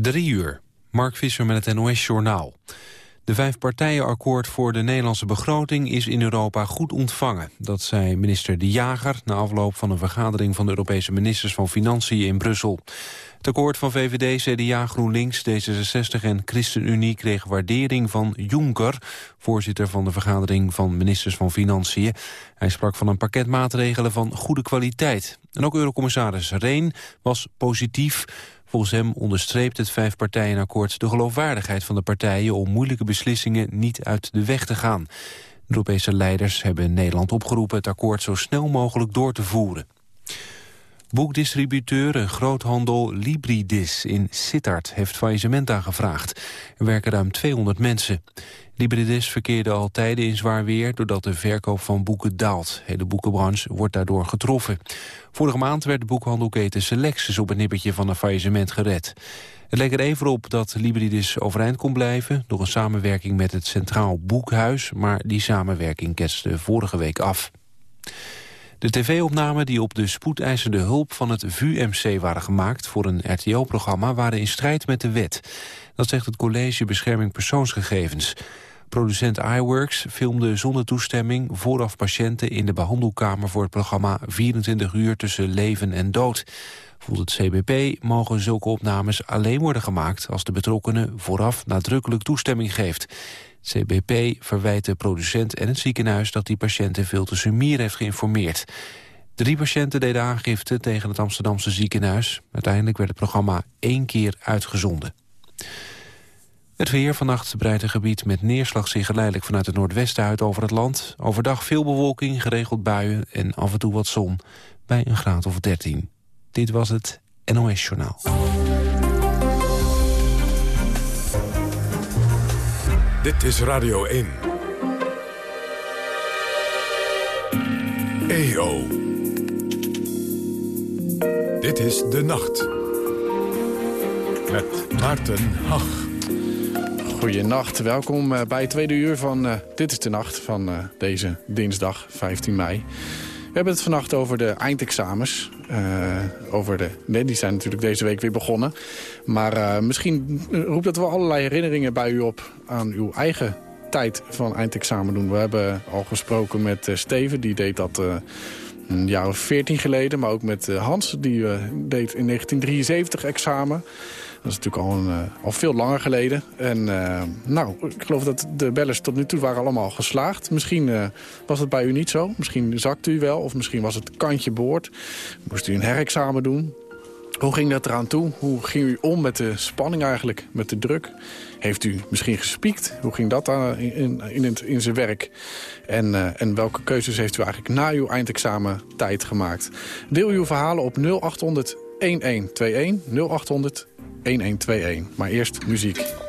Drie uur. Mark Visser met het NOS-journaal. De vijfpartijenakkoord voor de Nederlandse begroting is in Europa goed ontvangen. Dat zei minister De Jager na afloop van een vergadering van de Europese ministers van Financiën in Brussel. Het akkoord van VVD, CDA, GroenLinks, D66 en ChristenUnie kreeg waardering van Juncker, voorzitter van de vergadering van ministers van Financiën. Hij sprak van een pakket maatregelen van goede kwaliteit. En ook Eurocommissaris Reen was positief. Volgens hem onderstreept het vijfpartijenakkoord de geloofwaardigheid van de partijen om moeilijke beslissingen niet uit de weg te gaan. Europese leiders hebben Nederland opgeroepen het akkoord zo snel mogelijk door te voeren. Boekdistributeur en groothandel Libridis in Sittard heeft faillissement aangevraagd. Er werken ruim 200 mensen. Libridis verkeerde al tijden in zwaar weer doordat de verkoop van boeken daalt. De boekenbranche wordt daardoor getroffen. Vorige maand werd de boekhandelketen Selectus op het nippertje van een faillissement gered. Het leek er even op dat Libridis overeind kon blijven... door een samenwerking met het Centraal Boekhuis... maar die samenwerking ketste vorige week af. De tv-opnamen die op de spoedeisende hulp van het VUMC waren gemaakt... voor een RTO-programma waren in strijd met de wet. Dat zegt het College Bescherming Persoonsgegevens. Producent iWorks filmde zonder toestemming vooraf patiënten in de behandelkamer voor het programma 24 uur tussen leven en dood. Volgens het CBP mogen zulke opnames alleen worden gemaakt als de betrokkenen vooraf nadrukkelijk toestemming geeft. Het CBP verwijt de producent en het ziekenhuis dat die patiënten veel te sumier heeft geïnformeerd. Drie patiënten deden aangifte tegen het Amsterdamse ziekenhuis. Uiteindelijk werd het programma één keer uitgezonden. Het weer vannacht breidt een gebied met neerslag zich geleidelijk vanuit het noordwesten uit over het land. Overdag veel bewolking, geregeld buien en af en toe wat zon bij een graad of 13. Dit was het NOS Journaal. Dit is Radio 1. EO. Dit is De Nacht. Met Maarten Hach. Goedenacht, welkom eh, bij het tweede uur van uh, Dit is de Nacht van uh, deze dinsdag 15 mei. We hebben het vannacht over de eindexamens. over de, die zijn natuurlijk deze week weer begonnen. Maar misschien roept dat wel allerlei herinneringen bij u op aan uw eigen tijd van eindexamen doen. We hebben al gesproken met Steven, die deed dat een jaar of veertien geleden. Maar ook met Hans, die deed in 1973 examen. Dat is natuurlijk al, een, eh, al veel langer geleden. En uh, nou, ik geloof dat de bellers tot nu toe waren allemaal geslaagd. Misschien uh, was het bij u niet zo. Misschien zakte u wel. Of misschien was het kantje boord. Moest u een herexamen doen. Hoe ging dat eraan toe? Hoe ging u om met de spanning eigenlijk? Met de druk? Heeft u misschien gespiekt? Hoe ging dat in, in, in, zijn werk? En, en welke keuzes heeft u eigenlijk na uw eindexamen tijd gemaakt? Deel uw verhalen op 0800 1121 0800 1121. Maar eerst muziek.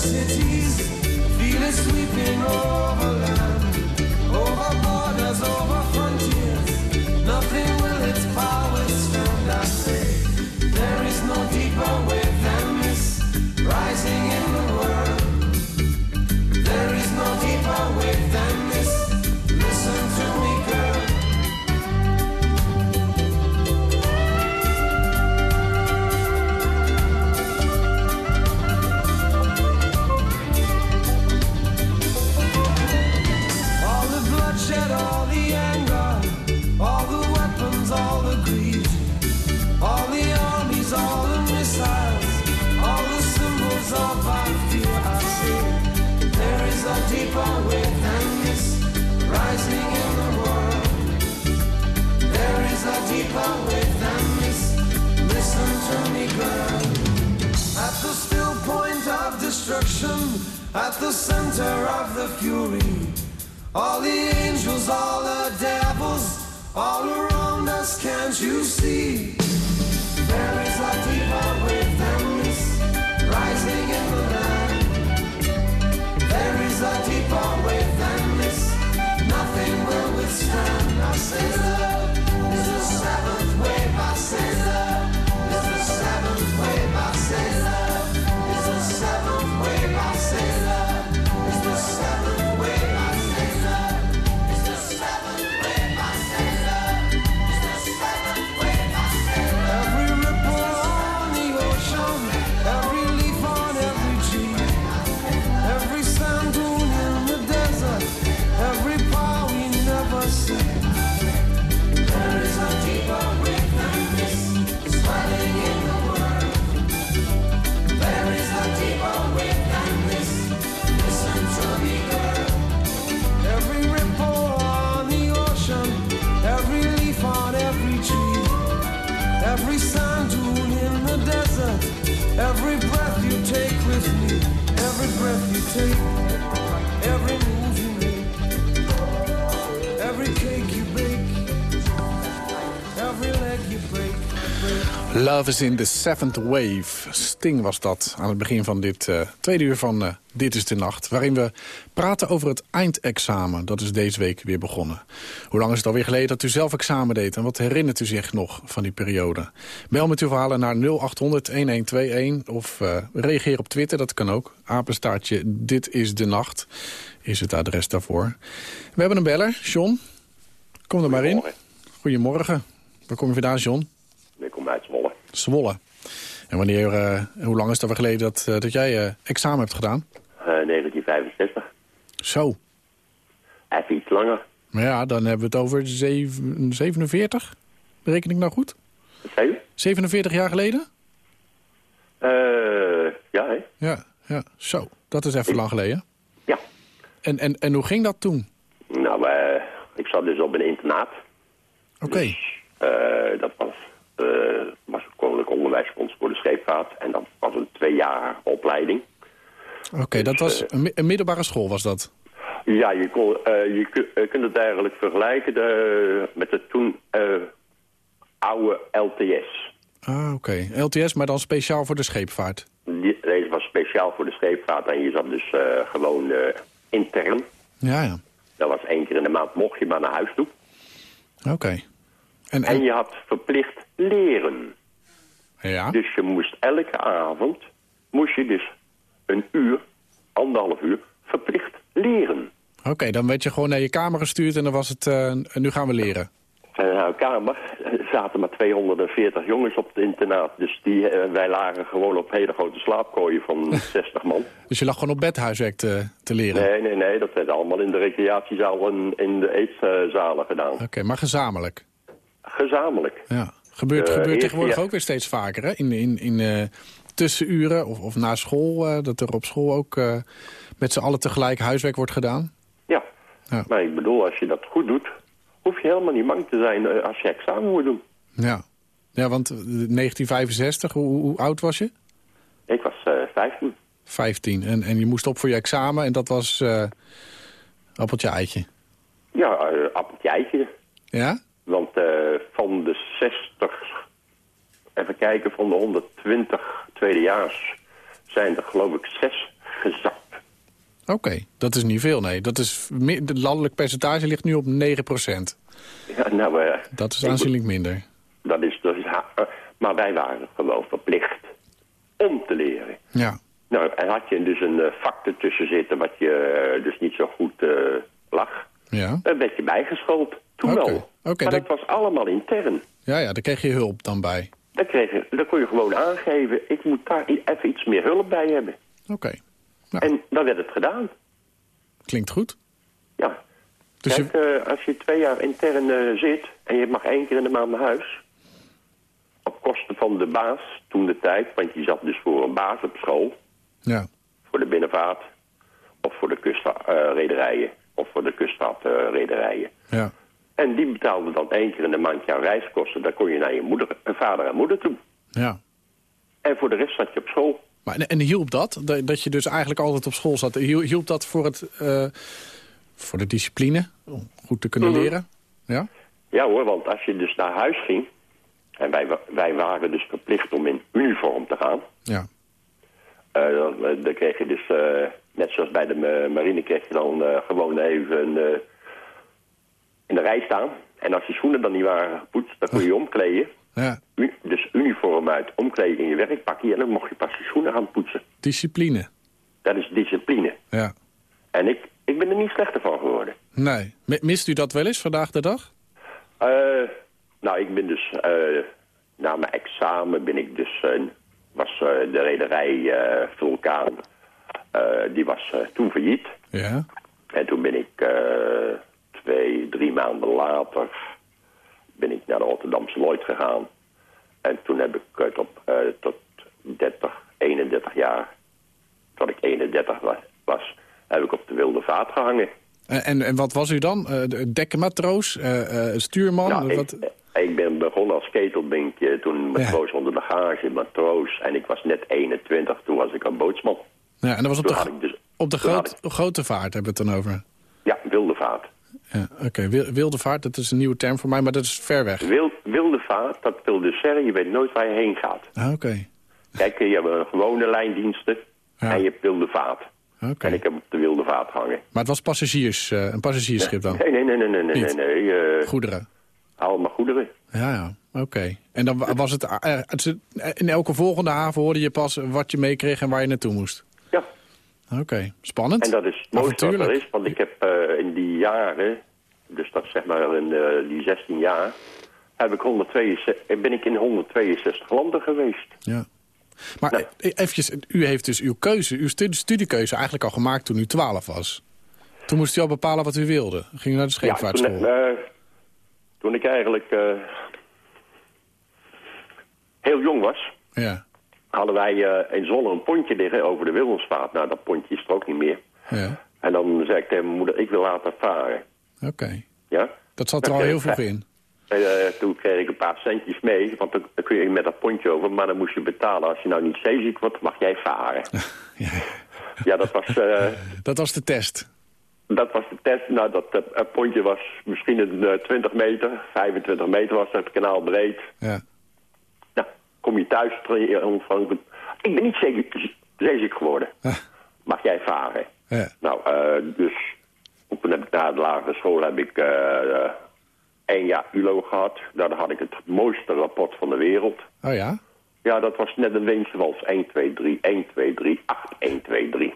Cities. Feel it sweeping over land, over borders, over at the center of the fury. All the angels, all the devils, all around us, can't you see? There is a deeper than this rising in the land. Every breath you take with me, every breath you take, Love is in the seventh wave. Sting was dat aan het begin van dit eh, tweede uur van eh, Dit is de Nacht. Waarin we praten over het eindexamen. Dat is deze week weer begonnen. Hoe lang is het alweer geleden dat u zelf examen deed? En wat herinnert u zich nog van die periode? Bel met uw verhalen naar 0800-1121 of eh, reageer op Twitter. Dat kan ook. Apenstaartje Dit is de Nacht is het adres daarvoor. We hebben een beller. John, kom er maar in. Goedemorgen. Waar kom je vandaan, John? Zwolle. En wanneer, eh, hoe lang is het alweer geleden dat, eh, dat jij eh, examen hebt gedaan? Eh, 1965. Zo. Even iets langer. Maar ja, dan hebben we het over zeven- 47. Bereken ik nou goed? Wat zei u? 47 jaar geleden? Eh, ja, hè? Ja, ja. Zo. Dat is even lang geleden. Ja. En, en, en hoe ging dat toen? Nou, ik zat dus op een internaat. Oké. Eh, dat was, eh was een koninklijk onderwijsfonds voor de scheepvaart. En dat was een tweejarige opleiding. Oké, dat was een, mi- een middelbare school was dat? Ja, je, kon, eh, je eh, kunt het eigenlijk vergelijken de, met de toen eh, oude LTS. Ah, oké. LTS, maar dan speciaal voor de scheepvaart. Die- Deze was speciaal voor de scheepvaart en je zat dus eh, gewoon eh, intern. Ja, ja. Dat was één keer in de maand mocht je maar naar huis toe. Oké. En, En en, je had verplicht leren. Ja? Dus je moest elke avond, moest je dus een uur, anderhalf uur, verplicht leren. Oké, dan werd je gewoon naar je kamer gestuurd en dan was het, eh, nu gaan we leren. En in haar kamer zaten maar 240 jongens op het internaat. Dus die, eh, wij lagen gewoon op hele grote slaapkooien van 60 man. Dus je lag gewoon op bed huiswerk te, te leren? Nee, nee, nee, dat werd allemaal in de recreatiezaal en in de eetzalen gedaan. Oké, maar gezamenlijk? Gezamenlijk. Ja. Gebeurt, Eh, gebeurt tegenwoordig ja. ook weer steeds vaker, hè? In, in, in eh, tussenuren of, of na school, eh, dat er op school ook met z'n allen tegelijk huiswerk wordt gedaan? Ja. Ja. Maar ik bedoel, als je dat goed doet, hoef je helemaal niet bang te zijn als je examen moet doen. Ja. Ja, want eh, 1965, hoe, hoe oud was je? Ik was eh 15. 15. En, en je moest op voor je examen en dat was eh appeltje eitje. Ja, eh appeltje eitje. Ja? Want eh, van de 60, even kijken, van de 120 tweedejaars zijn er geloof ik zes gezakt. Oké, dat is niet veel, nee. Dat is, het landelijk percentage ligt nu op 9 Ja, nou, eh, Dat is aanzienlijk minder. Dat is, dat is maar wij waren gewoon verplicht om te leren. Ja. Nou, en had je dus een eh, vak ertussen zitten wat je eh, dus niet zo goed lag, Ja. dan werd je bijgeschoold. Toen maar dat- dat was allemaal intern. Ja, ja, daar kreeg je hulp dan bij. Dan, kreeg je, dan kon je gewoon aangeven, ik moet daar even iets meer hulp bij hebben. Oké, Nou. En dan werd het gedaan. klinkt goed. Ja. Dus Kijk, je, eh, als je twee jaar intern eh, zit en je mag één keer in de maand naar huis... op kosten van de baas toen de tijd, want je zat dus voor een baas op school... ja, voor de binnenvaart of voor de kustrederijen of voor de kustvaartrederijen. ja. En die betaalde dan één keer in de maand jouw reiskosten. Dan kon je naar je moeder, eh, vader en moeder toe. Ja, En voor de rest zat je op school. Maar, en, en hielp dat? dat? Je dus eigenlijk altijd op school zat. Hiel- Hielp dat voor, het, eh, voor de discipline? Om goed te kunnen Mhm. leren? Ja? Ja hoor, want als je dus naar huis ging... en wij, wij waren dus verplicht om in uniform te gaan... Ja. eh, dan, dan kreeg je dus, net zoals bij de ma- marine... kreeg je dan gewoon even in de rij staan. En als je schoenen dan niet waren gepoetst, dan kon je je omkleden. ja. U- dus uniform uit, omkleden in je werkpakje... en dan mocht je pas je schoenen gaan poetsen. Discipline. Dat is discipline. Ja. En ik, ik ben er niet slechter van geworden. Nee. Mi- Mist u dat wel eens vandaag de dag? Eh, nou, ik ben dus... eh, na mijn examen ben ik dus... eh, was de rederij Vulkaan... die was toen failliet. Ja. En toen ben ik eh, twee, drie maanden later... ben ik naar de Rotterdamse Lloyd gegaan. En toen heb ik eh, tot, eh, tot 30, 31 jaar... tot ik 31 wa- was... heb ik op de wilde vaart gehangen. En, en, wat was u dan? Dekkenmatroos? Eh, eh, stuurman? Nou, wat? ik, ik ben begonnen als ketelbinkje, toen matroos onder de gage, matroos. En ik was net 21, toen was ik een bootsman. ja, en dat was op Toen de, dus... op de groot, grote vaart hebben we het dan over. Ja, wilde vaart. Ja, Oké, Wil- wilde vaart, dat is een nieuwe term voor mij, maar dat is ver weg. Wil, wilde vaart, dat wil dus zeggen, je weet nooit waar je heen gaat. Ah, Oké, Kijk, je hebt een gewone lijndiensten Ja. en je hebt wilde vaart. oké. En ik heb op de wilde vaart hangen. Maar het was passagiers, eh, een passagiersschip dan? Nee, nee, nee, nee, nee, nee, nee, eh, Goederen? allemaal goederen. Ja, ja, oké. En dan wa- was het, in elke volgende haven hoorde je pas wat je meekreeg en waar je naartoe moest? Oké, spannend. en dat is het mooiste wat er is. Want ik heb eh, in die jaren, dus dat zeg maar in eh, die 16 jaar... Heb ik 162, ben ik in 162 landen geweest. Ja. Maar Nee. e- eventjes, u heeft dus uw keuze, uw stu- studiekeuze eigenlijk al gemaakt toen u 12 was. Toen moest u al bepalen wat u wilde. Ging u naar de scheepvaartschool? Ja, toen, eh, toen ik eigenlijk eh, heel jong was, ja, hadden wij eh, in Zwolle een pontje liggen over de Willemsvaart. Nou, dat pontje is er ook niet meer. ja. En dan zei ik tegen mijn moeder, ik wil laten varen. Oké. Ja? Dat zat er Dat al heel vroeg in. En, eh, toen kreeg ik een paar centjes mee, want dan, kun je met dat pontje over, maar dan moest je betalen. Als je nou niet zeeziek wordt, mag jij varen. Ja. ja, dat was, eh, Dat was de test. dat was de test. Nou, dat eh, het pontje was misschien een eh, 20 meter, 25 meter was het kanaal breed. Ja. Kom je thuis, tra- je ontvang- ik ben niet zeker, zeeziek geworden. Ah. Mag jij varen? Ja. Nou, eh, dus toen heb ik na de lagere school heb ik eh, één jaar ULO gehad. Daar had ik het mooiste rapport van de wereld. Oh ja? Ja, dat was net een Weense wals. 1, 2, 3, 1, 2, 3, 8, 1, 2, 3.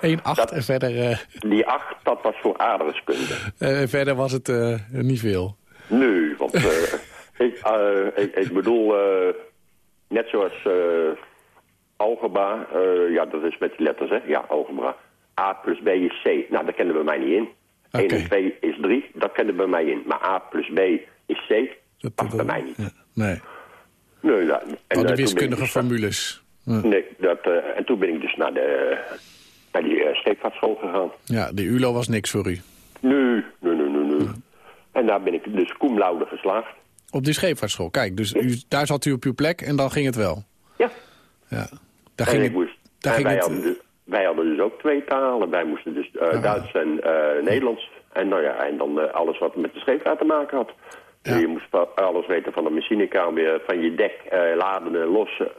1, 8 en verder, eh, Die 8, dat was voor aardrijkskunde. eh, verder was het eh, niet veel. Nee, want ik, eh, ik, ik bedoel, eh, net zoals eh algebra, ja, dat is met die letters, hè? Ja, algebra. A plus B is C. Nou, dat kennen we mij niet in. 1 Oké. en 2 is 3, dat kennen we mij in. Maar A plus B is C, dat past bij mij niet. ja, Nee. Nee, nou, en, Al die wiskundige dus- formules. Ja. Nee, dat, en toen ben ik dus naar, de, naar die scheepvaartschool gegaan. Ja, die ULO was niks voor u. Nee, nee, nee, nee, nee. En daar ben ik dus cum laude geslaagd. Op die scheepvaartschool. Kijk, dus u, daar zat u op uw plek en dan ging het wel. Ja. Ja. Daar En ging ik moest, daar ging wij, het, hadden dus, wij hadden dus ook twee talen. Wij moesten dus eh, Duits en eh, Nederlands. En, nou ja, en dan eh, alles wat met de scheepvaart te maken had. Ja. Je moest alles weten van de machinekamer, van je dek, laden en lossen,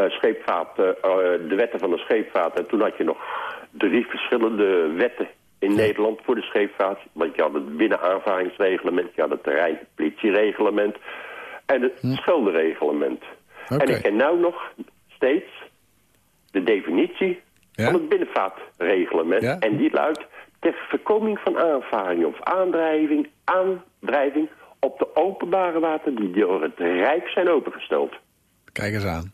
eh, scheepvaart, de wetten van de scheepvaart. En toen had je nog drie verschillende wetten in Nederland voor de scheepvaart. Want je had het binnenaanvaringsreglement, je had het terreinpolitiereglement en het schuldenreglement. En ik ken nou nog steeds de definitie Ja? van het binnenvaartreglement. Ja? En die luidt ter voorkoming van aanvaring of aandrijving, aandrijving op de openbare wateren die door het Rijk zijn opengesteld. Kijk eens aan.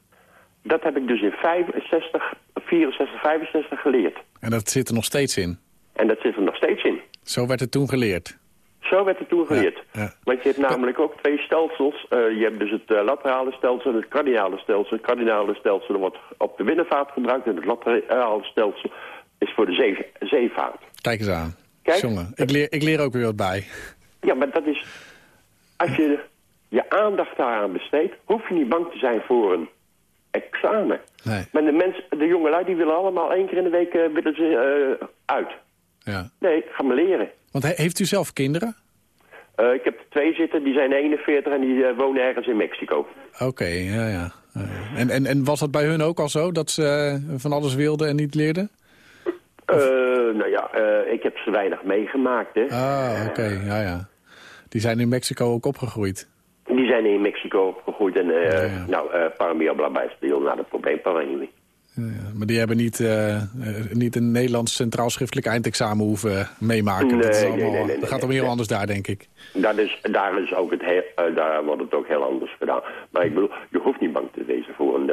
Dat heb ik dus in 65, 64, 65 geleerd. En dat zit er nog steeds in. En dat zit er nog steeds in. Zo werd het toen geleerd. Zo werd het toen geleerd. ja. Want je hebt namelijk ook twee stelsels. Eh, je hebt dus het eh, laterale stelsel en het kardinale stelsel. Het kardinale stelsel wordt op de binnenvaart gebruikt... en het laterale stelsel is voor de zee- zeevaart. Kijk eens aan. Kijk. Jongen, ik leer, ik leer ook weer wat bij. Ja, maar dat is... Als je je aandacht daaraan besteedt... hoef je niet bang te zijn voor een examen. Nee. Maar de, mensen, de jongelui die willen allemaal één keer in de week eh, willen ze, uit. Ja. Nee, ga maar leren. Want he- heeft u zelf kinderen? Eh, ik heb er twee zitten, die zijn 41 en die eh, wonen ergens in Mexico. Oké, ja, ja. Eh, En, en, en was dat bij hun ook al zo, dat ze van alles wilden en niet leerden? Nou ja, ik heb ze weinig meegemaakt, hè. Ah, oké, ja, ja. Die zijn in Mexico ook opgegroeid. Die zijn in Mexico opgegroeid en, Ja, ja. nou, eh Paramia naar het probleem Paramia. Ja, ja. Maar die hebben niet, eh, eh, niet een Nederlands centraal schriftelijk eindexamen hoeven meemaken. Nee, dat, is allemaal, nee, nee, nee, dat gaat om heel anders daar, denk ik. Dat is, daar, is ook het heel, eh, daar wordt het ook heel anders gedaan. Maar ik bedoel, je hoeft niet bang te wezen voor een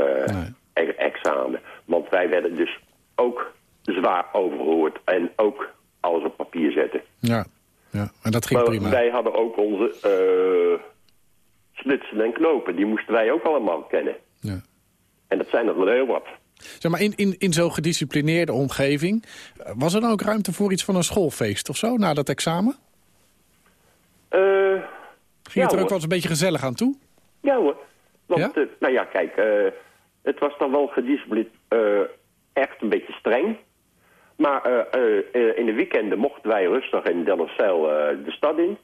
e- examen. Want wij werden dus ook zwaar overhoord en ook alles op papier zetten. Ja, ja. en dat ging Maar prima. wij hadden ook onze splitsen en knopen. Die moesten wij ook allemaal kennen. Ja. En dat zijn er wel heel wat. Zeg maar, in, in, in zo'n gedisciplineerde omgeving... eh, was er dan ook ruimte voor iets van een schoolfeest of zo, na dat examen? Eh, Ging Ja, het er ook wel eens een beetje gezellig aan toe? ja hoor. Want, Ja? eh, nou ja, kijk, eh, het was dan wel gedisciplineerd, eh, echt een beetje streng. Maar eh, eh, eh, in de weekenden mochten wij rustig in Delfzijl eh de stad in.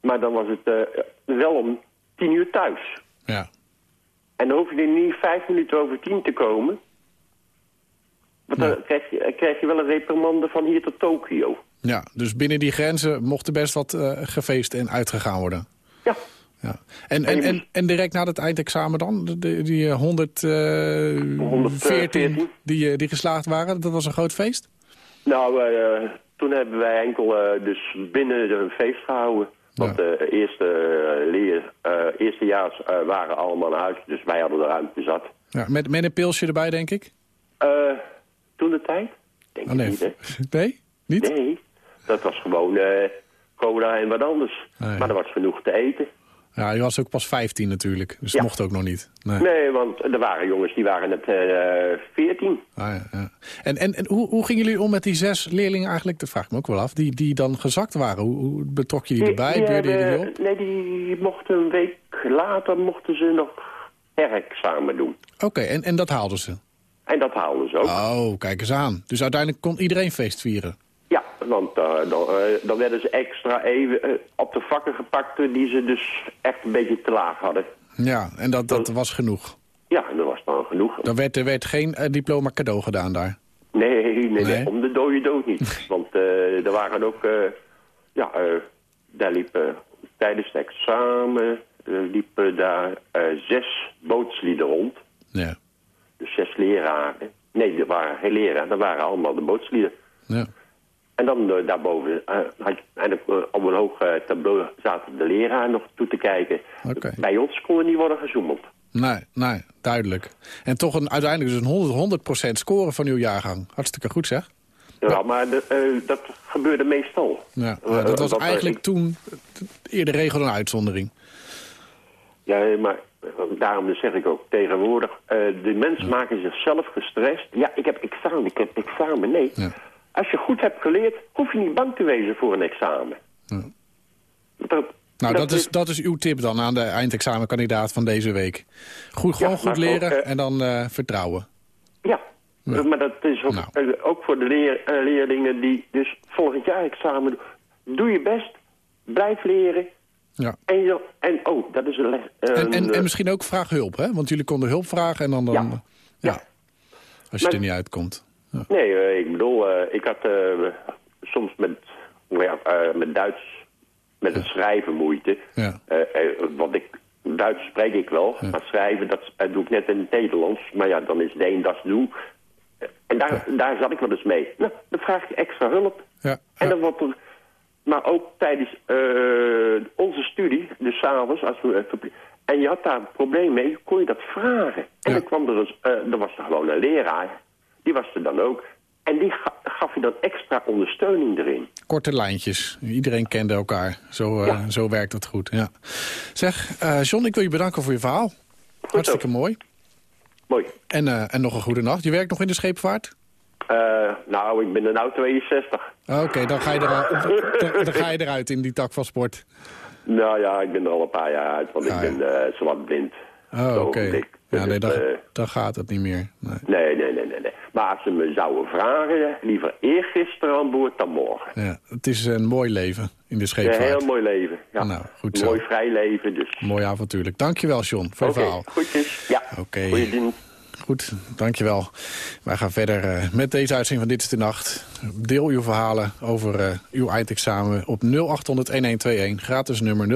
Maar dan was het eh, wel om tien uur thuis. Ja. En dan hoef je er niet vijf minuten over tien te komen. Want dan krijg, je, krijg je wel een reprimande van hier tot Tokio. ja, dus binnen die grenzen mocht er best wat eh, gefeest en uitgegaan worden. Ja, Ja. En, en, en, en direct na het eindexamen dan? De- die eh, 114 114 die, eh, die geslaagd waren, dat was een groot feest? nou, eh, toen hebben wij enkel eh, dus binnen een feest gehouden. Want Ja. de eerste, eh, leer, eh, eerstejaars eh, waren allemaal naar huis, dus wij hadden de ruimte zat. Ja, met, met een pilsje erbij, denk ik? Eh, toen de tijd? Denk Oh ik nee, niet, hè? nee? Niet? Nee, dat was gewoon eh, cola en wat anders. Maar er was genoeg te eten. Ja, je was ook pas 15 natuurlijk, dus Ja. mocht ook nog niet. Nee. Nee, want er waren jongens die waren net eh 14. Ah, ja, ja. En, en, en hoe, hoe gingen jullie om met die zes leerlingen eigenlijk? Dat vraag ik me ook wel af. Die, die dan gezakt waren. Hoe, hoe betrok je die erbij? die je op? Nee, die mochten een week later mochten ze nog herexamen doen. Oké, en, en dat haalden ze? En dat haalden ze ook. Oh, kijk eens aan. Dus uiteindelijk kon iedereen feest vieren? Ja, want eh, dan, eh, dan werden ze extra even eh, op de vakken gepakt die ze dus echt een beetje te laag hadden. Ja, en dat, dat was genoeg. Ja, dat was dan genoeg. Er werd, er werd geen diploma cadeau gedaan daar. Nee, nee, nee, Nee? om de dode dood niet. Want er waren ook, ja, daar liepen tijdens het examen liepen daar zes bootslieden rond. Ja. Dus zes leraren. Nee, er waren geen leraren, dat waren allemaal de bootslieden. ja. En dan eh, daarboven eh, had en, eh, op een hoog tableau zaten de leraren nog toe te kijken. Bij ons kon er niet worden gezoemeld. Nee, nee, duidelijk. En toch een, uiteindelijk dus een 100, 100% score van uw jaargang. Hartstikke goed zeg. Ja, maar de, dat gebeurde meestal. Ja, ja, dat was dat, eigenlijk ik- toen eerder regel dan uitzondering. Ja, maar daarom zeg ik ook tegenwoordig... de mensen maken zichzelf gestrest. Ja, ik heb examen, ik heb examen. Nee, Ja. Als je goed hebt geleerd... hoef je niet bang te wezen voor een examen. Ja. Dat, Nou, dat is, dat is uw tip dan aan de eindexamenkandidaat van deze week. Goed, gewoon Ja, goed maar leren ook, eh, en dan eh, vertrouwen. Ja, Ja. maar dat is ook, Nou. eh, ook voor de leer, leerlingen die dus volgend jaar examen doen. Doe je best, blijf leren. Ja. En, je, en oh, dat is een. En, en, misschien ook vraag hulp, hè? Want jullie konden hulp vragen en dan... dan Ja. ja. Ja. Als je Maar- er niet uitkomt. Ja. Nee, eh, ik bedoel, eh, ik had eh, soms met, nou ja, met Duits, met het schrijven moeite. Ja. Want ik, Duits spreek ik wel, maar schrijven dat doe ik net in het Nederlands. Maar ja, dan is het een dat doe. En daar, daar zat ik wel eens mee. Nou, dan vraag je extra hulp. Ja, En dan wordt er, maar ook tijdens onze studie, dus s'avonds, als we en je had daar een probleem mee, kon je dat vragen. En Ja. dan kwam er, eh, er was er gewoon een leraar, die was er dan ook. En die ga- gaf je dan extra ondersteuning erin. Korte lijntjes. Iedereen kende elkaar. Zo, eh, zo werkt het goed. Ja. Zeg, eh, John, ik wil je bedanken voor je verhaal. Hartstikke mooi. Mooi. En, eh, en nog een goede nacht. Je werkt nog in de scheepvaart? Nou, ik ben er nou 62. Oké, dan, ga je dan, dan ga je eruit in die tak van sport. Nou ja, ik ben er al een paar jaar uit, want Ah, ik ben eh zowat blind. Oh, oké. Ja, nee, Dus, dan, eh, dan gaat het niet meer. Nee. nee, nee, nee, nee, nee. Maar als ze me zouden vragen, liever eergisteren antwoord dan morgen. Ja, het is een mooi leven in de Een scheepvaart. heel mooi leven. Ja. Nou, goed zo. Mooi vrij leven, dus. Mooi avontuurlijk. Dankjewel, John, voor Oké, je verhaal. goedjes. Ja, Oké. Goed, dankjewel. Wij gaan verder eh, met deze uitzending van Dit is de Nacht. Deel uw verhalen over eh, uw eindexamen op 0800-1121. Gratis nummer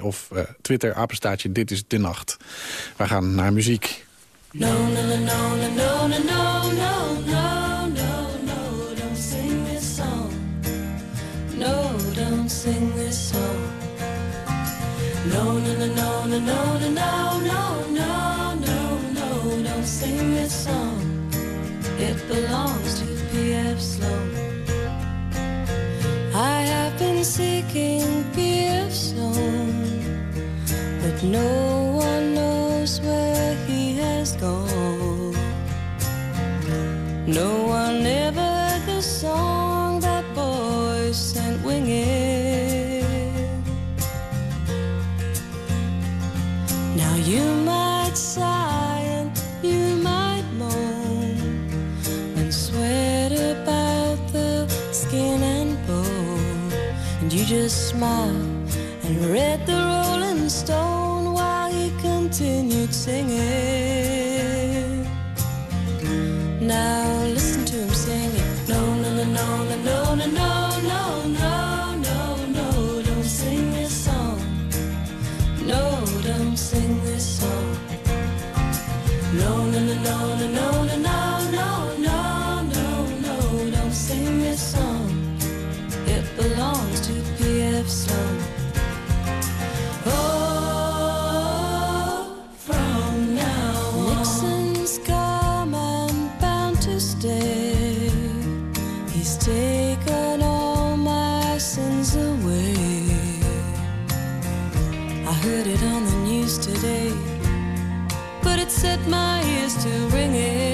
0800-1121 of eh, Twitter, apenstaatje Dit is de Nacht. Wij gaan naar muziek. No, no, no, no, no, no, no, no, no, no, no, don't sing this song. No, don't sing this song. No, no, no, no, no, no, no, no, no, no, no, don't sing this song. It belongs to P.F. Sloan. I have been seeking P.F. Sloan, but no No one ever heard the song that boy sent winging. Now you might sigh and you might moan and sweat about the skin and bone, and you just smile and read the my ears to ringing.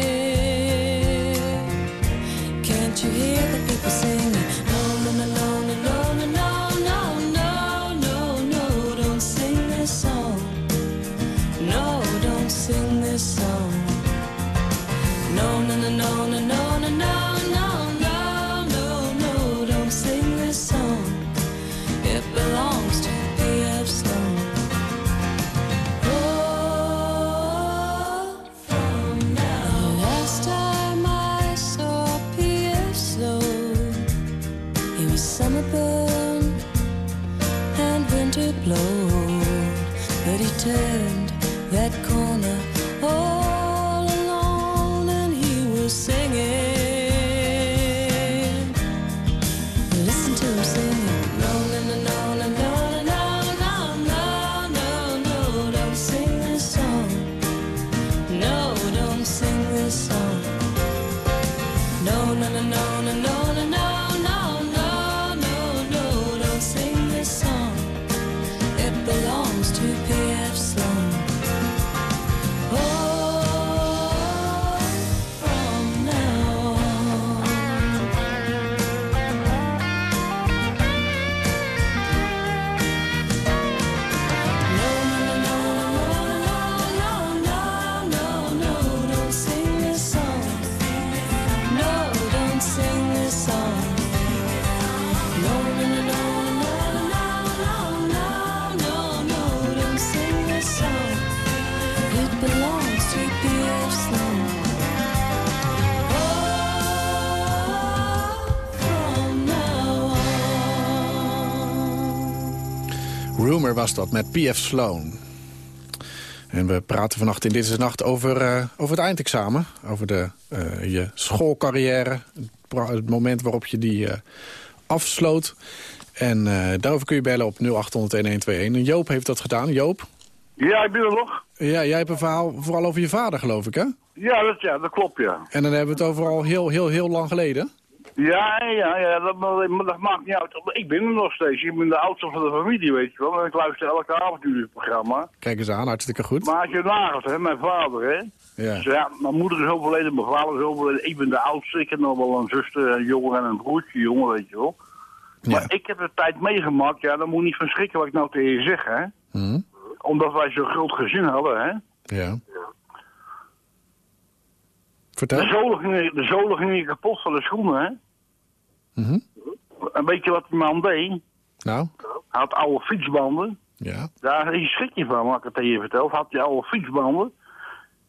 Rumor was dat met P.F. Sloan. En we praten vannacht in Dit is de Nacht over, eh, over het eindexamen. Over de, eh, je schoolcarrière. Het, moment waarop je die eh, afsloot. En daarover kun je bellen op 0800-1121. En Joop heeft dat gedaan. Joop? Ja, ik ben er nog. Ja, jij hebt een verhaal vooral over je vader, geloof ik, hè? Ja, dat, ja, dat klopt, ja. En dan hebben we het over al heel, heel, heel lang geleden. Ja, ja, ja dat, maar dat maakt niet uit. Ik ben er nog steeds. Ik ben de oudste van de familie, weet je wel. En ik luister elke avond naar het programma. Kijk eens aan, hartstikke goed. Maar als je nagaat, hè, mijn vader, hè. Ja. Dus ja, mijn moeder is overleden, mijn vader is overleden. Ik ben de oudste. Ik heb nog wel een zuster, een jongen en een broertje, jongen, weet je wel. Maar Ja. ik heb de tijd meegemaakt, ja, dan moet je niet van schrikken wat ik nou tegen je zeg, hè. Hm. Omdat wij zo'n groot gezin hadden, hè. Ja. De Vertel. de zolen gingen kapot van de schoenen, hè. Mhm. En weet je wat die man deed? Nou, Hij had oude fietsbanden. ja. Daar is schrik je van, wat ik het tegen je vertel. Had hij oude fietsbanden.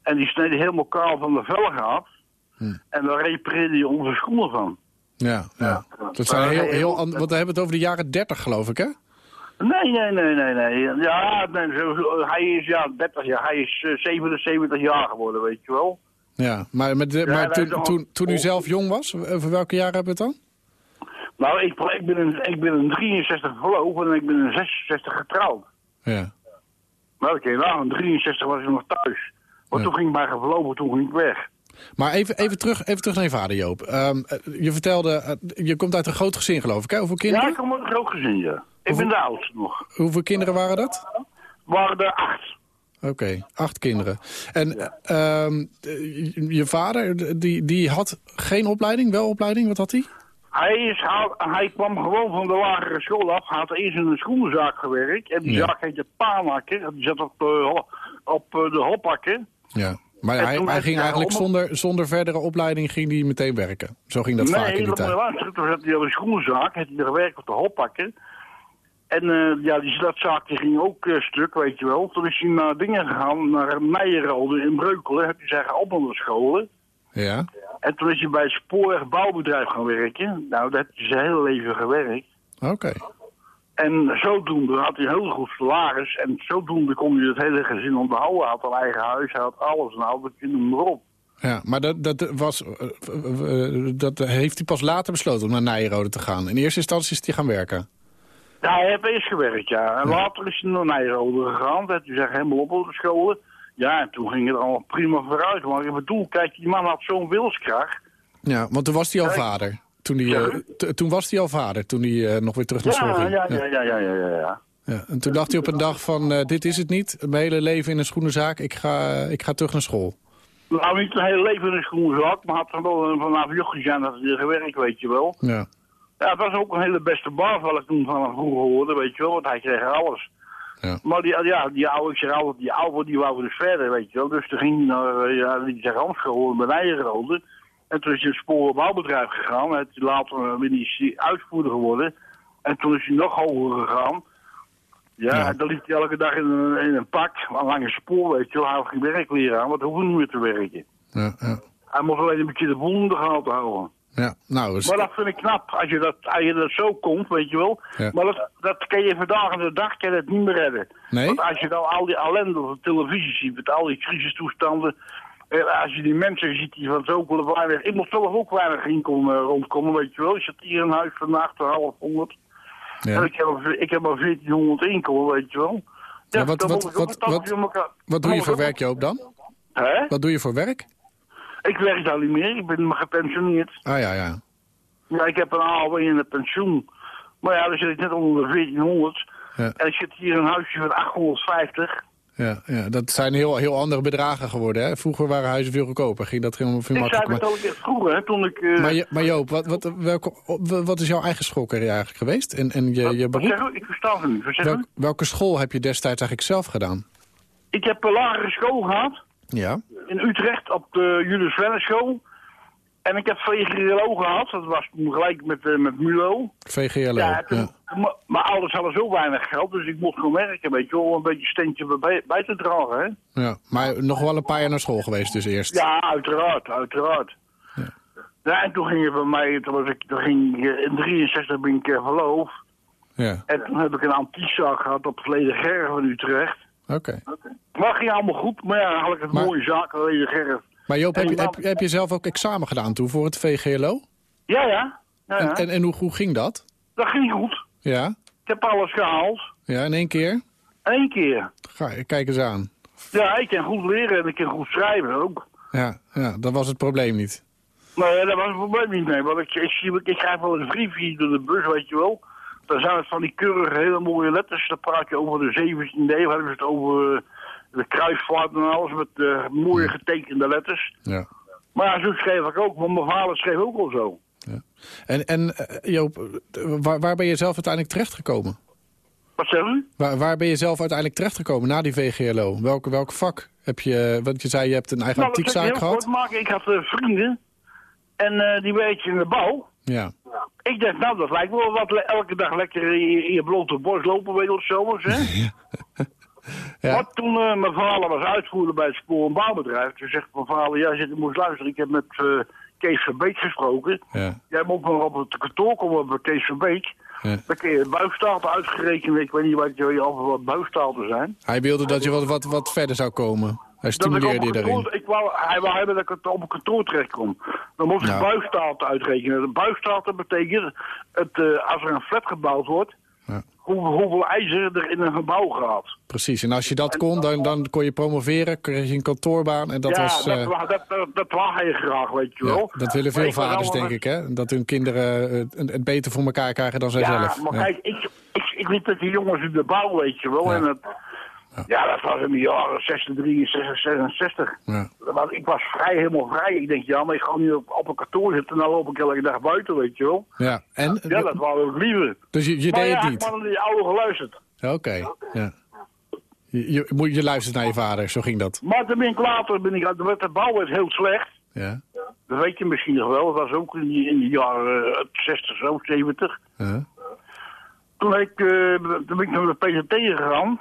En die sneed hij helemaal kaal van de velgen af. Hm. En daar repareerde je onze schoenen van. Ja, ja. Dat zijn heel, hij- heel, an- want we hebben het over de jaren 30 geloof ik, hè? Nee, nee, nee, nee, nee. Ja, nee, hij is ja 30 jaar. Hij is eh, 77 jaar geworden, weet je wel. Ja, maar, met Ja, maar toen, toen, toen u zelf jong was, over welke jaren hebben we het dan? Nou, ik, ik, ben in, ik ben in 63 verloofd en ik ben in 66 getrouwd. Ja. Nou, oké, nou, in 63 was ik nog thuis. Maar Ja. toen ging ik bij verloven, toen ging ik weg. Maar even, even, terug, even terug naar je vader, Joop. Ehm, eh, je vertelde, eh, je komt uit een groot gezin geloof ik, hè? Hoeveel Ja, kinderen? ik kom uit een groot gezin, ja. Ik ben de oudste nog. Hoeveel kinderen waren dat? waren er acht. Oké, acht kinderen. En ehm, eh, je vader, die, die had geen opleiding, wel opleiding? Wat had hij? Hij, is, hij, kwam gewoon van de lagere school af. Hij had eerst in een schoenenzaak gewerkt. En die Ja. zaak heette Paanakker. Die zat op, de op eh, de hoppakken. Ja. Maar En hij, hij ging eigenlijk zonder, zonder verdere opleiding ging hij meteen werken. Zo ging dat vaak nee, in die tijd. luisteren. Toen zat hij op een schoenenzaak. Heeft hij er gewerkt op de hoppakken. En eh, ja, die die ging ook eh, stuk, weet je wel. Toen is hij naar dingen gegaan, naar Nijrode in Breukelen. Heb hij zeggen oplanderscholen. Ja? En toen is hij bij het spoorweg bouwbedrijf gaan werken. Nou, dat heeft hij zijn hele leven gewerkt. Oké. En zodoende had hij een heel goed salaris. En zodoende kon hij het hele gezin onderhouden. Hij had een eigen huis, hij had alles. Nou, dat je noem maar op. Ja, maar dat, dat, was, eh, eh, eh, dat heeft hij pas later besloten om naar Nijrode te gaan. In eerste instantie is hij gaan werken. Ja, hij heeft eerst gewerkt, ja. En later is hij naar Nijrode gegaan. Dat hij zich helemaal op op de scholen. Ja, en toen ging het allemaal prima vooruit. Maar ik bedoel, kijk, die man had zo'n wilskracht. Ja, want toen was hij al Kijk. vader. Toen, hij, eh, toen was hij al vader, toen hij eh, nog weer terug naar school Ja, ging. ja, ja, ja, ja, ja, ja. ja. Ja, En toen dacht hij op een dag van, eh, dit is het niet. Mijn hele leven in een schoenenzaak, ik ga, ik ga terug naar school. Nou, niet een hele leven in de schoen gehad, maar had er wel een- vanaf jochie zijn dat hij gewerkt, weet je wel. Ja, Ja, het was ook een hele beste baas wat ik toen van hem vroeger hoorde, weet je wel, want hij kreeg alles. Ja. Maar die, ja, die oude, ik zeg altijd, die oude, die wou dus verder, weet je wel. Dus toen ging hij naar eh, ja, die bij Nijenrode. En toen is hij een sporenbouwbedrijf gegaan. Toen later eh, weer hij uitvoerder geworden. En toen is hij nog hoger gegaan. Ja, Ja. dan liep hij elke dag in een, in een pak, aan lange spoor, weet je wel. Hij had geen werkleren aan, want hij hoefde niet meer te werken. ja, ja. Hij moest alleen een beetje de boel in de gaten houden. Ja. Nou, dus, Maar dat vind ik knap, als je dat, als je dat zo komt, weet je wel. Ja. Maar dat, dat kan je vandaag en de dag kan het niet meer redden. Nee? Want als je dan al die ellende op de televisie ziet, met al die crisistoestanden... eh, als je die mensen ziet die van zoveel weinig... Ik moet zelf ook weinig inkomen eh, rondkomen, weet je wel. Je zit hier in huis van 8,500. En ja. ik heb, ik heb al 1400 inkomen, weet je wel. Ja, wat- wat- ik wat- een wat- doe je voor ik werk, Joop, dan? Hè? Wat doe je voor werk? Ik werk daar niet meer, ik ben gepensioneerd. Ah ja, ja. Ja, ik heb een AOW in het pensioen. Maar ja, dan zit ik net onder de 1400. Ja. En ik zit hier in een huisje van 850. Ja, ja, dat zijn heel, heel andere bedragen geworden. Hè? Vroeger waren huizen veel goedkoper. Ging dat helemaal veel Ik zei makkelijker. het al keer vroeger, hè, toen ik... eh, Maar, je- maar Joop, wat, wat, welke, wat is jouw eigen schoolcarrière eigenlijk geweest? En, en je, je wat beroep? zeg? Ik versta het niet. Welk- welke school heb je destijds eigenlijk zelf gedaan? Ik heb een lagere school gehad. Ja. In Utrecht op de Julius Venneschool. En ik heb VGLO gehad. Dat was toen gelijk met, eh, met MULO. VGLO. Ja, Ja, toen, m- Mijn ouders hadden zo weinig geld, dus ik moest gewoon werken, weet je wel, om een beetje steentje bij, bij te dragen, hè. ja. Maar nog wel een paar jaar naar school geweest dus eerst. Ja, uiteraard, uiteraard. Ja. en toen ging je bij mij, toen, was ik, toen ging ik, eh, in 63 ben ik eh, verloofd. Ja, En toen heb ik een antiekzaak gehad op Verleden Gerf in Utrecht. Oké. Maar het ging allemaal goed, maar ja, had ik het Maar- mooie zaak. Maar Joop, heb je, heb, heb je zelf ook examen gedaan toen voor het VGLO? Ja, ja. ja, ja. En, en, en hoe, hoe ging dat? Dat ging goed. Ja? Ik heb alles gehaald. Ja, in één keer? Eén keer. Ga, kijk eens aan. Ja, ik kan goed leren en ik kan goed schrijven ook. Ja, ja, dat was het probleem niet. Maar dat was het probleem niet mee, want ik, ik, ik schrijf wel een briefje door de bus, weet je wel. Dan zijn het van die keurige, hele mooie letters. Dan praat je over de 17e eeuw, hebben ze het over eh, de kruisvaart en alles met eh, mooie getekende letters. Ja. Maar ja, zo schreef ik ook, want mijn vader schreef ook al zo. En, en eh, Joop, waar, waar ben je zelf uiteindelijk terechtgekomen? Wat zeg u? Waar, waar ben je zelf uiteindelijk terechtgekomen na die VGLO? Welke, welk vak heb je... Want je zei, je hebt een eigen Nou, antiekzaak kort gehad. maken. Ik had vrienden en eh, die werkten in de bouw. Ja. Ik dacht, nou, dat lijkt wel wat elke dag lekker in je, blote borst lopen, weet zomers, hè? Ja. Maar toen eh, mijn vader was uitvoerder bij het spoor- en bouwbedrijf, toen zegt mijn vader, ja, zit, ik moest luisteren, ik heb met eh, Kees van Beek gesproken. Ja. Jij moet maar op het kantoor komen bij Kees van Beek. Ja. Dan kun je buisstaten uitgerekend, ik weet niet wat je over wat buisstaten zijn. Hij wilde dat je wat, wat, wat verder zou komen. Hij Dat stimuleerde je daarin. ik wou, hij wou hebben dat ik het op een kantoor terechtkom. Dan moest ik Ja. buisstaten uitrekenen. De buisstaten betekent, het, eh, als er een flat gebouwd wordt, Ja. hoe, hoeveel ijzer er in een gebouw gaat. Precies, en als je dat kon, dan, dan kon je promoveren, kreeg je een kantoorbaan. En dat ja, was... dat, eh, dat, dat, dat wou hij graag, weet je ja, wel. dat willen veel vaders, denk ik, hè? Dat hun kinderen het, het beter voor elkaar krijgen dan Ja, zijzelf. maar kijk, ik, ik, ik liep met die jongens in de bouw, weet je wel. Ja. En het, ja. dat was in de jaren 60, 63, 67. Ja. Want ik was vrij, helemaal vrij. Ik denk, ja, maar ik ga nu op, op een kantoor zitten en dan loop ik elke dag buiten, weet je wel. Ja, en? Ja, dat wou ik liever. Dus je, je maar deed ja, het ik niet? heb maar naar die oude geluisterd. Oké, ja. Je, je, moet- je luistert naar je vader, zo ging dat. Maar toen ben ik later, ben ik, werd de bouw werd heel slecht. Ja. Dat weet je misschien nog wel. Dat was ook in, de jaren eh, 60, zo, 70. ja. Toen, ik, eh, toen ben ik naar de PZT gegaan.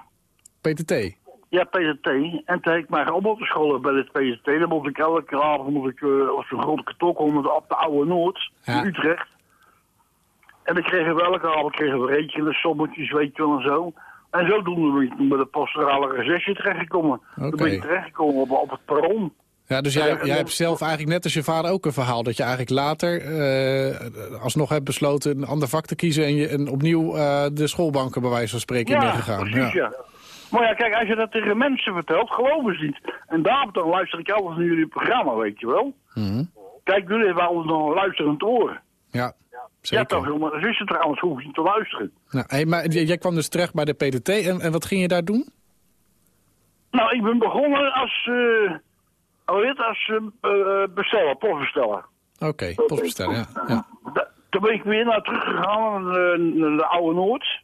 PTT? Ja, PZT. En toen heb ik mij gaan op te scholen bij het PZT. Dan moest ik elke avond moest ik, eh, op zo'n grote kantoor op de Oude Noord Ja. in Utrecht. En dan kregen we elke avond kregen we rekenen, sommetjes, weet je wel en zo. En ben ik toen bij de pastorale recessie terechtgekomen. Toen Oké. ben ik terechtgekomen op, op het perron. Ja, dus Ja, jij, jij hebt zelf eigenlijk net als je vader ook een verhaal... dat je eigenlijk later eh, alsnog hebt besloten een ander vak te kiezen... en, je, en opnieuw eh, de schoolbanken bij wijze van spreken in ja, bent gegaan. precies, ja. Maar ja, kijk, als je dat tegen mensen vertelt, geloven ze niet. En daarom dan luister ik altijd naar jullie programma, weet je wel. Mhm. Kijk, jullie hebben altijd nog een luisterend oor. Ja, Ja, zeker. toch, joh, maar dat is het trouwens, hoef je te luisteren. Nou, hey, maar jij kwam dus terecht bij de PTT en, en wat ging je daar doen? Nou, ik ben begonnen als, het, als eh, eh, besteller, postbesteller. Oké, postbestellen, ja. ja. Da- Toen ben ik weer naar teruggegaan naar de Oude Noord.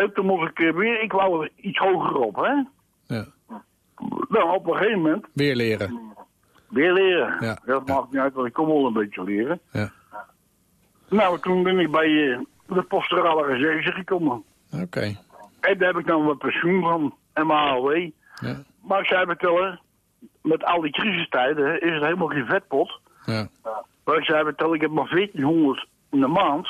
En toen moest ik eh, weer, ik wou er iets hoger op, hè. ja. Nou, op een gegeven moment Weer leren. weer leren. Ja. Dat maakt niet uit, want ik kom wel een beetje leren. Ja. Nou, toen ben ik bij eh, de postorale reserve gekomen. Oké. En daar heb ik nou mijn pensioen van en mijn AOW. Ja. Maar ik zou vertellen, met al die crisistijden is het helemaal geen vetpot. Ja. Maar ik zei vertellen, ik heb maar 1400 in de maand.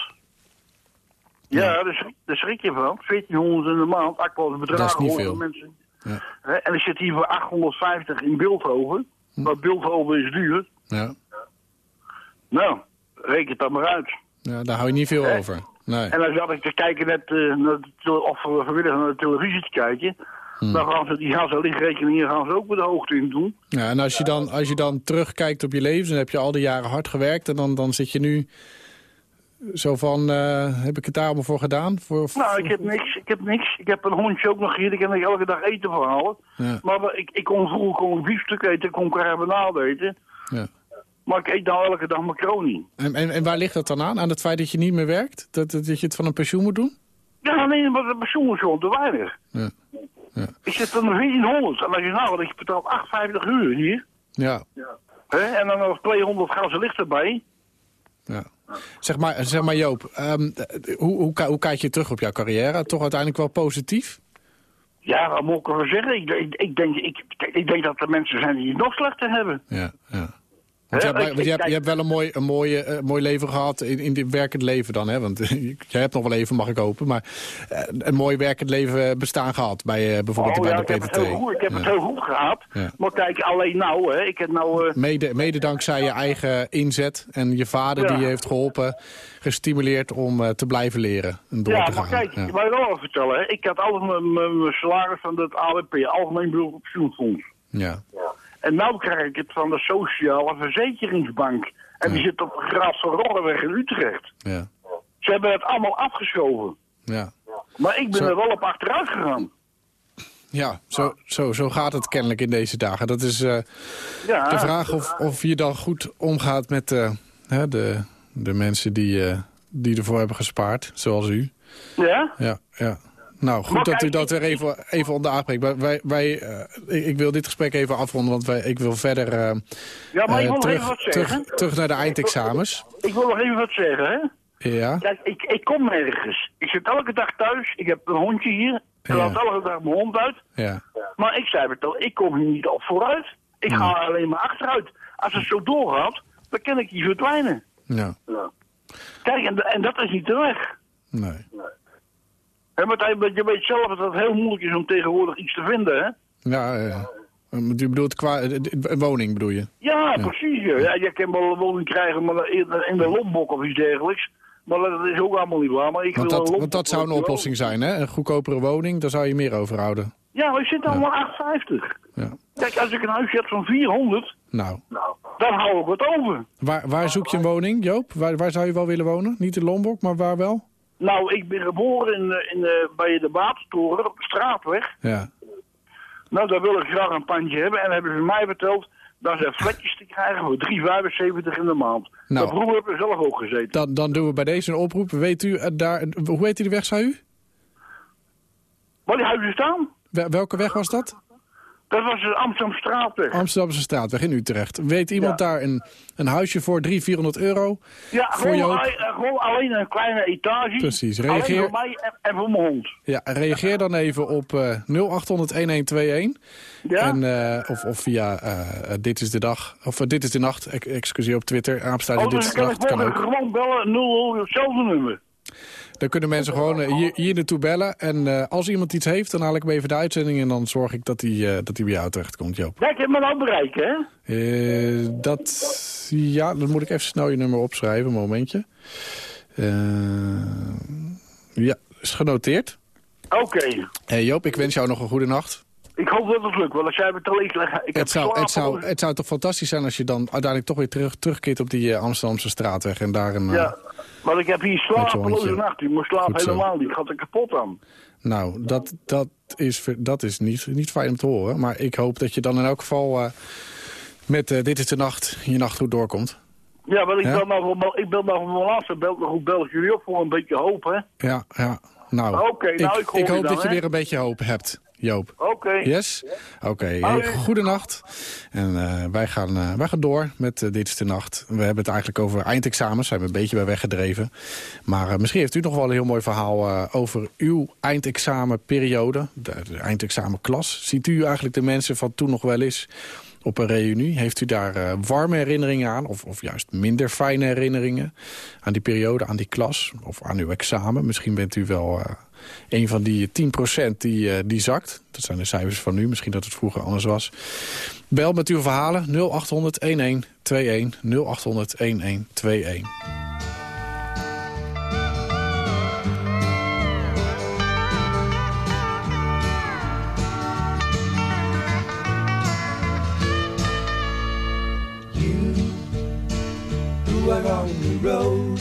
Ja, daar schrik, daar schrik je van. 1400 in de maand. Ik wel het bedrag Dat is mensen. Ja. En ik zit hier voor 850 in Beeldhoven. Maar Beeldhoven is duur. Ja. Nou, reken het dan maar uit. ja, daar hou je niet veel over. Nee. En dan zat ik te kijken net, eh, naar de tele- of we vanmiddag naar de televisie te kijken. Hmm. Dan gaan ze, die gaan ze lichtrekeningen gaan ze ook met de hoogte in doen. Ja, en als je, dan, als je dan terugkijkt op je leven, dan heb je al die jaren hard gewerkt... en dan, dan zit je nu zo van, eh, heb ik het daar allemaal voor gedaan? Voor, voor- Nou, ik heb niks, ik heb niks. Ik heb een hondje ook nog hier, daar kan ik elke dag eten van halen. Ja. Maar ik, ik kon vroeger kon ik biefstuk eten, ik kon carbonade eten. Ja. Maar ik eet nou elke dag macaroni. En, en, en waar ligt dat dan aan? Aan het feit dat je niet meer werkt? Dat, dat, je het van een pensioen moet doen? Ja, nee, maar de pensioen is gewoon te weinig. Ja. Ja. Ik zit de 1400 en als je nou, dat je betaalt 8,50 uur hier. Ja. Hè, en dan nog 200 gassen licht erbij. Ja. Zeg, maar, zeg maar Joop, ehm, hoe, hoe, hoe kijk je terug op jouw carrière? Toch uiteindelijk wel positief? Ja, wat moet ik ervan zeggen? Ik, ik, ik, denk, ik, ik denk dat er mensen zijn die het nog slechter hebben. Ja, ja. Want je, hebt, want je, hebt, je kijk- hebt wel een mooi, een mooie, eh, mooi leven gehad in, in dit werkend leven dan, hè? Want jij hebt nog wel even, mag ik hopen. Maar eh, een mooi werkend leven bestaan gehad bij eh, bijvoorbeeld Oh bij ja, de ik heb PTT. het heel goed, ik heb het Ja. heel goed gehad. Ja. Maar kijk, alleen nou, hè, ik heb nou... Mede, mede dankzij je eigen inzet en je vader Ja. die je heeft geholpen, gestimuleerd om te blijven leren en door ja, te maar gaan. kijk, Ja. ik wil je wel vertellen. Hè. Ik had altijd mijn, salaris van het AWP, Algemeen Beroep Pensioenfonds. Ja. En nu krijg ik het van de Sociale Verzekeringsbank. En die zit op de Graaf van Roggenweg in Utrecht. Ja. Ze hebben het allemaal afgeschoven. Ja. Maar ik ben Zo. er wel op achteruit gegaan. Ja, zo, zo, zo gaat het kennelijk in deze dagen. Dat is eh, Ja, de vraag of, of je dan goed omgaat met eh, hè, de, de mensen die, eh, die ervoor hebben gespaard, zoals u. Ja? Ja, ja. Nou, goed dat u dat weer even, even onder Wij, wij, eh, ik, wil dit gesprek even afronden, want wij, ik wil verder eh, Ja, maar ik eh, wil nog terug, even wat zeggen. terug, terug naar de eindexamens. Ik wil nog even wat zeggen, hè. Ja, Kijk, ik, ik kom nergens. Ik zit elke dag thuis. Ik heb een hondje hier. Ik Ja. laat elke dag mijn hond uit. ja. Maar ik zei het al, ik kom hier niet op vooruit. Ik ga alleen maar achteruit. Als het zo doorgaat, dan kan ik hier verdwijnen. ja. Kijk, en, en dat is niet de weg. Nee. Martijn, je weet zelf dat het heel moeilijk is om tegenwoordig iets te vinden, hè? Ja, eh, u bedoelt qua eh, woning, bedoel je? Ja, precies. Ja. Ja, je kan wel een woning krijgen maar in, de Lombok of iets dergelijks. Maar dat is ook allemaal niet waar. Maar ik Want wil dat, want dat zou een oplossing zijn, hè? Een goedkopere woning, daar zou je meer overhouden. Ja, maar ik zit allemaal 850. Ja. Kijk, als ik een huisje heb van 400, Nou, dan hou ik wat over. waar, waar zoek je een woning, Joop? Waar, waar zou je wel willen wonen? Niet in Lombok, maar waar wel? Nou, ik ben geboren in, eh, in, eh, bij de Watertoren op de straatweg. Ja. Nou, daar wil ik graag een pandje hebben. En dan hebben ze mij verteld dat ze flatjes te krijgen voor 3,75 in de maand. Nou. Dat vroeger heb ik zelf ook gezeten. Dan, dan doen we bij deze een oproep. Weet u, eh, daar, hoe heet u de weg, zei u? Waar die huizen staan, Wel- Welke weg was dat? Dat was de Amsterdam straatweg. Amsterdamse straatweg in Utrecht. Weet iemand Ja. daar een, een huisje voor 300, 400 euro? Ja, voor gewoon, Joop? alleen- eh, gewoon alleen een kleine etage. Precies, Alleen reageer- voor mij en, en voor mijn hond. Ja, reageer dan even op eh 0800 1121. Ja? En, eh, of, of via Dit is de Dag. Of Dit is de Nacht. Ex- excuseer op Twitter. Apenstaartje Oh, Dit is de kan ik Nacht. Kan ook. gewoon bellen, 00, hetzelfde nummer. Dan kunnen mensen gewoon eh, hier, hier naartoe bellen. En eh, als iemand iets heeft, dan haal ik hem even de uitzending. En dan zorg ik dat hij eh, dat hij bij jou terecht komt, Joop. Ik heb me nou bereiken, hè? Dat, ja, dan moet ik even snel je nummer opschrijven. Een momentje. Ja, is genoteerd. Oké. Hey Joop, ik wens jou nog een goede nacht. Ik hoop dat het lukt, want als jij me te leeg legt... Ik heb Het zou, het, zou, het zou toch fantastisch zijn als je dan uiteindelijk toch weer terug, terugkeert op die eh, Amsterdamse straatweg. En daar een, eh, Ja, want ik heb hier slapeloze nacht. Ik moet zo. helemaal niet. Ik ga er kapot aan. Nou, dat, dat is, dat is niet, niet fijn om te horen. Maar ik hoop dat je dan in elk geval eh, met Dit is de Nacht je nacht goed doorkomt. Ja, want ik Ja? bel nou mijn, ik bel nou mijn laatste bel, nog hoe bel ik jullie op voor een beetje hoop, hè? Ja, ja. Nou, Oké, nou, ik je hoop dan, dat je weer een beetje hoop hebt, Joop. Oké. Yes? Oké, hey, goedenacht. En eh, wij, gaan, eh, wij gaan door met eh, Dit is de Nacht. We hebben het eigenlijk over eindexamens, zijn we een beetje bij weggedreven. Maar misschien heeft u nog wel een heel mooi verhaal over uw eindexamenperiode. De, de eindexamenklas. Ziet u eigenlijk de mensen van toen nog wel eens op een reunie? Heeft u daar warme herinneringen aan? Of, of juist minder fijne herinneringen aan die periode, aan die klas? Of aan uw examen? Misschien bent u wel... een van die 10% die, eh, die zakt. Dat zijn de cijfers van nu. Misschien dat het vroeger anders was. Bel met uw verhalen 0800 1121 0800 1121. who are the road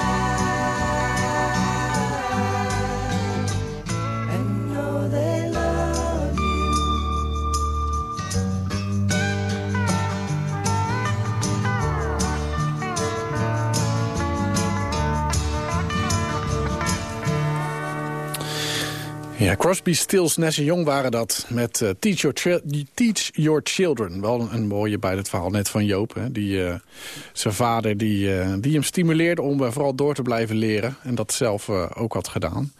Ja, Crosby, Stills, Nash en Young waren dat met eh, Teach, Your Teach Your Children. Wel een, een mooie bij het verhaal net van Joop. Hè? Die, eh, zijn vader die, eh, die hem stimuleerde om vooral door te blijven leren. En dat zelf ook had gedaan.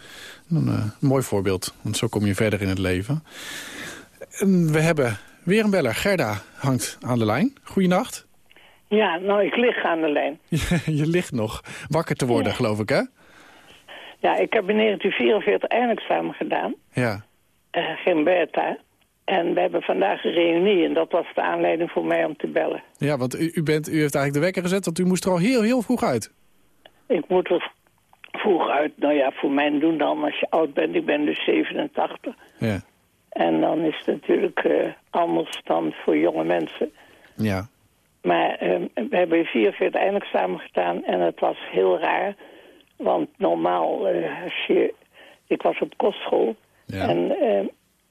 Een mooi voorbeeld, want zo kom je verder in het leven. En we hebben weer een beller. Gerda hangt aan de lijn. Goeienacht. Ja, nou, ik lig aan de lijn. je ligt nog wakker te worden, Ja. geloof ik, hè? Ja, ik heb in 1944 eindexamen gedaan. Ja. geen beta. En we hebben vandaag een reunie en dat was de aanleiding voor mij om te bellen. Ja, want u, u, bent, u heeft eigenlijk de wekker gezet, want u moest er al heel, heel vroeg uit. Ik moet er vroeg uit, nou ja, voor mijn doen dan als je oud bent. Ik ben dus 87. Ja. En dan is het natuurlijk eh, anders dan voor jonge mensen. Ja. Maar eh, we hebben in 44 eindexamen gedaan en het was heel raar. Want normaal, eh, als je, ik was op kostschool Ja. en eh,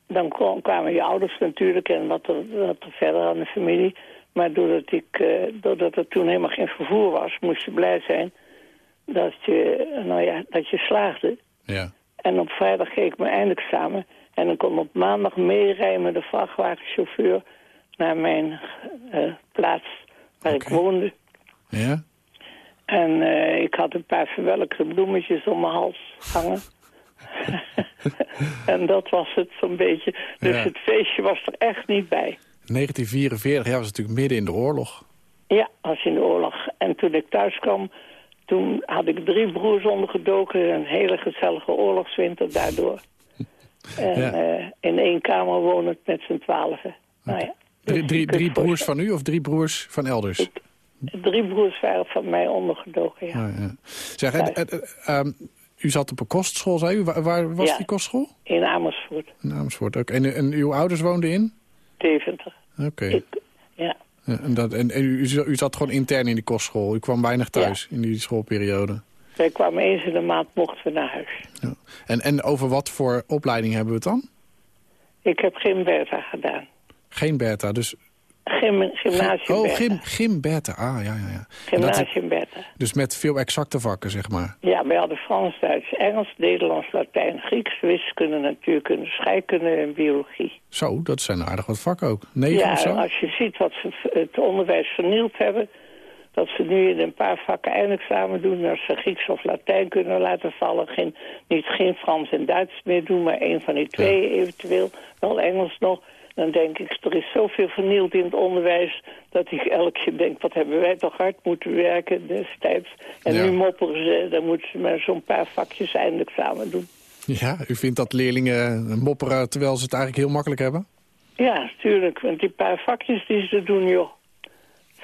dan kwam- kwamen je ouders natuurlijk en wat er, wat er verder aan de familie. Maar doordat, ik, eh, doordat er toen helemaal geen vervoer was, moest je blij zijn dat je, nou ja, dat je slaagde. Ja. En op vrijdag kreeg ik mijn eindexamen. En dan kon op maandag meerijden met de vrachtwagenchauffeur naar mijn plaats waar ik woonde. Ja? En eh, ik had een paar verwelkte bloemetjes om mijn hals hangen. en dat was het zo'n beetje. Dus Ja. het feestje was er echt niet bij. 1944, ja, was natuurlijk midden in de oorlog. Ja, was in de oorlog. En toen ik thuis kwam, toen had ik drie broers ondergedoken. Een hele gezellige oorlogswinter daardoor. En Ja. eh, in één kamer wonend met z'n twaalfen. Nou ja, dus Drie, drie, broers van u of drie broers van elders? Drie broers waren van mij ondergedoken, ja. Ja, ja. Zeg, en, en, en, ehm, u zat op een kostschool, zei u. Waar, waar was Ja. die kostschool? In Amersfoort, In Amersfoort ook. En, en uw ouders woonden in? Deventer. Oké. Ja, En, dat, en, en u, u zat gewoon intern in die kostschool. U kwam weinig thuis in die schoolperiode. wij kwamen eens in de maand, mochten we naar huis. Ja. En, en over wat voor opleiding hebben we het dan? Ik heb geen beta gedaan. Geen beta, dus... Gym, gymnasium oh, gym, gym beta. Ah, ja, ja, ja. En dat- Gymnasium beta. dus met veel exacte vakken, zeg maar. Ja, wij hadden Frans, Duits, Engels, Nederlands, Latijn, Grieks, wiskunde, natuurkunde, scheikunde en biologie. Zo, dat zijn aardig wat vakken ook. Negen ja, of zo? als je ziet wat ze het onderwijs vernield hebben... dat ze nu in een paar vakken eindexamen doen... als ze Grieks of Latijn kunnen laten vallen... Geen, niet geen Frans en Duits meer doen, maar één van die twee eventueel. Wel Engels nog. Dan denk ik, er is zoveel vernield in het onderwijs... dat ik elke keer denk, wat hebben wij toch hard moeten werken destijds. En Ja. nu mopperen ze, dan moeten ze maar zo'n paar vakjes eindexamen doen. Ja, u vindt dat leerlingen mopperen terwijl ze het eigenlijk heel makkelijk hebben? Ja, tuurlijk. Want die paar vakjes die ze doen, joh.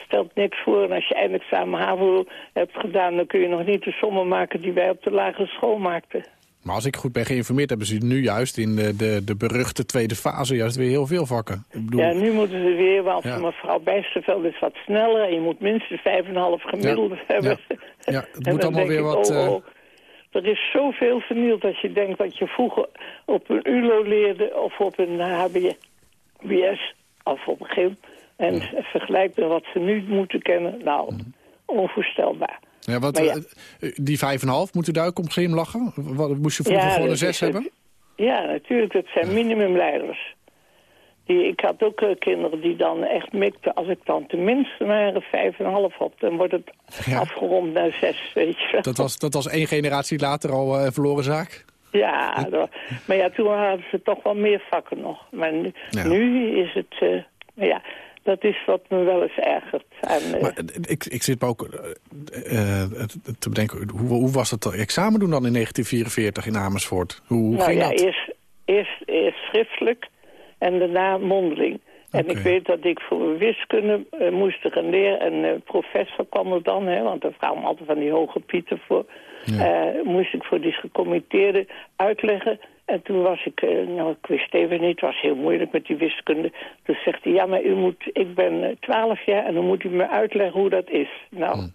Stelt niks voor. En als je eindexamen HAVO hebt gedaan... dan kun je nog niet de sommen maken die wij op de lagere school maakten. Maar als ik goed ben geïnformeerd, hebben ze nu juist in de, de, de beruchte tweede fase juist weer heel veel vakken. Ik bedoel, Ja, nu moeten ze weer, want Ja. mevrouw Bijsterveld is wat sneller... en je moet minstens 5,5 gemiddeld Ja, hebben. ja. Ja, het moet allemaal weer ik, wat... oh, eh, oh, er is zoveel vernield dat je denkt wat je vroeger op een ULO leerde... of op een HBS of op een gym... En vergelijk met wat ze nu moeten kennen. Nou, onvoorstelbaar. Ja, wat, ja. eh, die vijf en een half, moet u daar ook om glimlachen? Moest je vroeger gewoon een dat zes is het. hebben? Ja, natuurlijk. Dat zijn minimumleiders. Die, ik had ook eh, kinderen die dan echt mikten. Als ik dan tenminste maar een vijf en een half had, dan wordt het Ja. afgerond naar zes, weet je. Dat was, dat was één generatie later al eh, een verloren zaak? Ja, dat- maar ja, toen hadden ze toch wel meer vakken nog. Maar nu, Ja. nu is het, eh, ja, dat is wat me wel eens ergert. En, eh, Maar eh, ik, ik zit me ook eh, te bedenken, hoe, hoe was het examen doen dan in 1944 in Amersfoort? Hoe, hoe nou ging ja, dat? eerst, eerst, eerst schriftelijk en daarna mondeling. En ik weet dat ik voor wiskunde eh, moest gaan leren. En eh, professor kwam er dan, hè, want daar kwamen altijd van die hoge pieten voor. Moest ik voor die gecommitteerden uitleggen. En toen was ik, eh, nou ik wist even niet, het was heel moeilijk met die wiskunde. Toen zegt hij, ja maar u moet, ik ben twaalf jaar en dan moet u me uitleggen hoe dat is. Nou,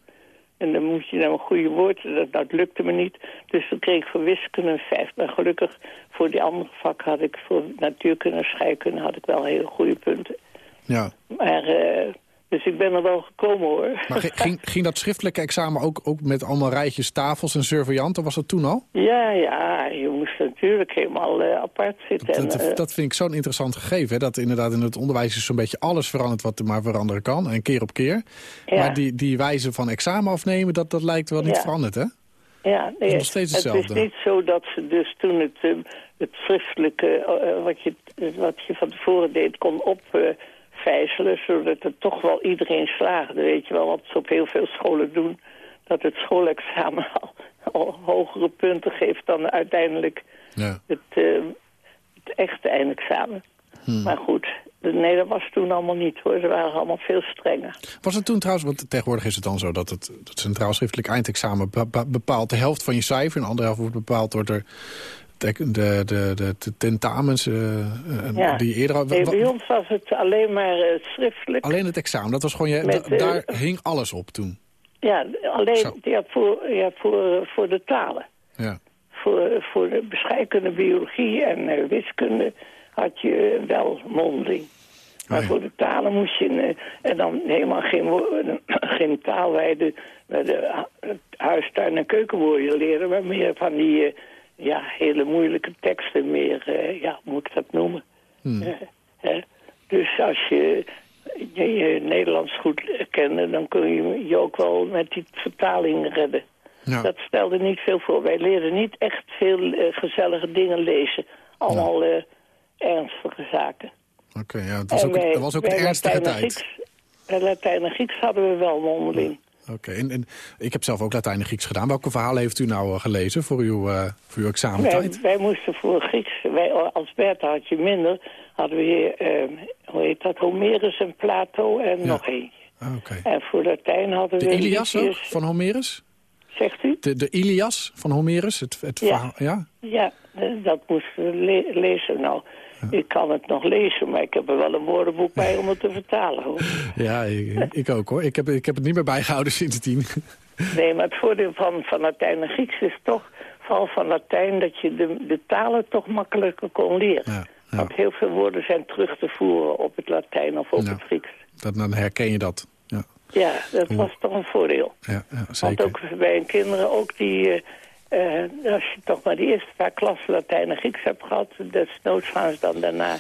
en dan moest je nou een goede woord, dat, dat lukte me niet. Dus toen kreeg ik voor wiskunde een vijf. Maar gelukkig voor die andere vak had ik, voor natuurkunde en scheikunde had ik wel hele goede punten. Ja. Maar, eh, dus ik ben er wel gekomen hoor. Maar gi- ging, ging dat schriftelijke examen ook, ook met allemaal rijtjes, tafels en surveillanten? Was dat toen al? Ja, ja, je moest natuurlijk helemaal eh, apart zitten. Dat, en, eh, dat vind ik zo'n interessant gegeven. Hè? Dat inderdaad in het onderwijs is zo'n beetje alles veranderd wat er maar veranderen kan. En keer op keer. Ja. Maar die, die wijze van examen afnemen, dat, dat lijkt wel niet Ja. veranderd, hè? Ja, nee, is nog steeds het hetzelfde. is niet zo dat ze dus toen het, eh, het schriftelijke, wat, je, wat je van tevoren deed, kon opvijzelen, zodat het toch wel iedereen slaagde. Weet je wel, wat ze op heel veel scholen doen, dat het schoolexamen al, al hogere punten geeft dan uiteindelijk Ja. het, eh, het echte eindexamen. Hmm. Maar goed, nee, dat was toen allemaal niet hoor. Ze waren allemaal veel strenger. Was het toen trouwens, want tegenwoordig is het dan zo dat het, centraal schriftelijk eindexamen be- be- bepaalt de helft van je cijfer. En de andere helft wordt bepaald door de, de, de, de, tentamens eh, eh, Ja. die eerder had. Nee, bij ons was het alleen maar eh, schriftelijk. Alleen het examen, dat was gewoon je, Met, daar hing alles op toen. Ja, alleen Zo. ja, voor, ja, voor, voor de talen. Ja. Voor, voor de bescheikunde biologie en wiskunde had je wel mondeling. Maar Oh ja. voor de talen moest je... en dan helemaal geen, geen taal de, waar de hu- huistuin- en keukenwoorden leren... maar meer van die ja, hele moeilijke teksten meer... eh, ja, hoe moet ik dat noemen? Hmm. Eh? Dus als je je, je Nederlands goed kende... dan kun je je ook wel met die vertaling redden. Ja. Dat stelde niet veel voor. Wij leerden niet echt veel eh, gezellige dingen lezen. Allemaal ernstige zaken. Oké, ja, het was En ook, wij- het was ook een ernstige Latijn tijd. Grieks- Latijn en Grieks hadden we wel mondeling. Oké, en, en ik heb zelf ook Latijn en Grieks gedaan. Welke verhalen heeft u nou eh, gelezen voor uw, eh, voor uw Wij, examentijd? wij moesten voor Grieks, wij, als Bertha had je minder, hadden we hier, eh, hoe heet dat, Homerus en Plato en nog eentje. Ah, Oké. En voor Latijn hadden De we... Ilias ook, Lysias- van Homerus? Zegt u? De, de Ilias van Homerus? Het, het Ja. verhaal, ja? Ja, dat moesten we le- lezen. Nou, ik kan het nog lezen, maar ik heb er wel een woordenboek bij om het te vertalen. Hoor. Ja, ik, ik ook hoor. Ik heb, ik heb het niet meer bijgehouden sindsdien. Nee, maar het voordeel van, van Latijn en Grieks is toch, vooral van Latijn, dat je de, de talen toch makkelijker kon leren. Ja, ja. Want heel veel woorden zijn terug te voeren op het Latijn of op Ja. het Grieks. Dat, dan herken je dat. Ja, Ja, dat was toch een voordeel. ja, ja Want zeker. ook bij een kinderen, ook die, eh, als je toch maar die eerste paar klassen Latijn en Grieks hebt gehad, desnoods gaan ze dan daarna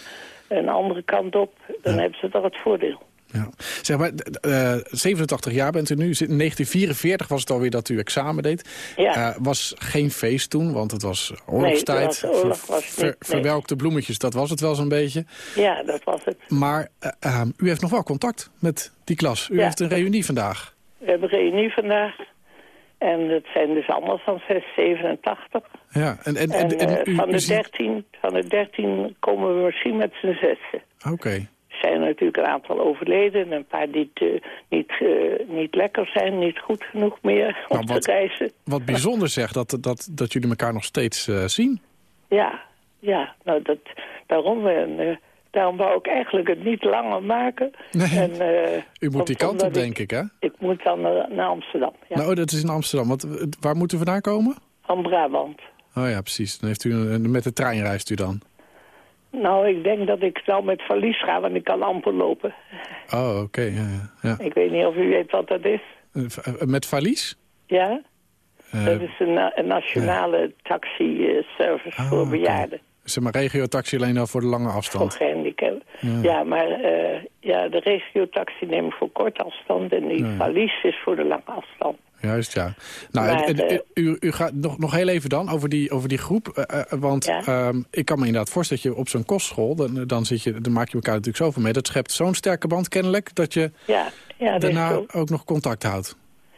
een andere kant op, dan hebben ze toch het voordeel. Ja. Zeg maar, d- eh, 87 jaar bent u nu. In 1944 was het alweer dat u examen deed. Ja. Eh, was geen feest toen, want het was oorlogstijd. Nee, was oorlog, was Ver- niet, nee. Verwelkte bloemetjes, dat was het wel zo'n beetje. Ja, dat was het. Maar eh, eh, u heeft nog wel contact met die klas. U Ja. heeft een reunie vandaag. We hebben reunie vandaag. En het zijn dus allemaal van 6, 87. Ja, en, en, En, en, eh, u, van, de ziet- 13, van de 13 komen we misschien met z'n zessen. Oké. Er zijn natuurlijk een aantal overleden. en Een paar die eh, niet, eh, niet lekker zijn, niet goed genoeg meer om Nou, wat- te reizen. Wat bijzonder zegt, dat, dat, dat jullie elkaar nog steeds zien. Ja, ja. Nou, dat, daarom, daarom wou ik eigenlijk het niet langer maken. Nee. En, eh, U moet die kant op, denk ik, hè? Ik moet dan naar, naar Amsterdam. Ja. Nou, dat is in Amsterdam. Want, eh, waar moet u vandaan komen? Van Brabant. Oh ja, precies. Dan heeft u een, met de trein reist u dan. Nou, ik denk dat ik wel met verlies ga, want ik kan amper lopen. Oh, oké. ja, ja, ja. Ik weet niet of u weet wat dat is. Eh, eh, Met valies? Ja? Eh, dat is een, na- een nationale taxi-service Ah, voor oké. bejaarden. Zeg maar regio-taxi alleen al voor de lange Voor afstand. gehandicapten. Ja, maar eh, ja, de regiotaxi neem ik voor korte afstand en die valies is voor de lange afstand. Juist, ja. Nou, Maar, en- en- eh, u, u gaat nog, nog heel even dan over die, over die groep. eh, want Ja. ehm, ik kan me inderdaad voorstellen dat je op zo'n kostschool... Dan, dan, zit je, dan maak je elkaar natuurlijk zoveel mee. Dat schept zo'n sterke band kennelijk... dat je Ja, ja daarna ook nog contact houdt.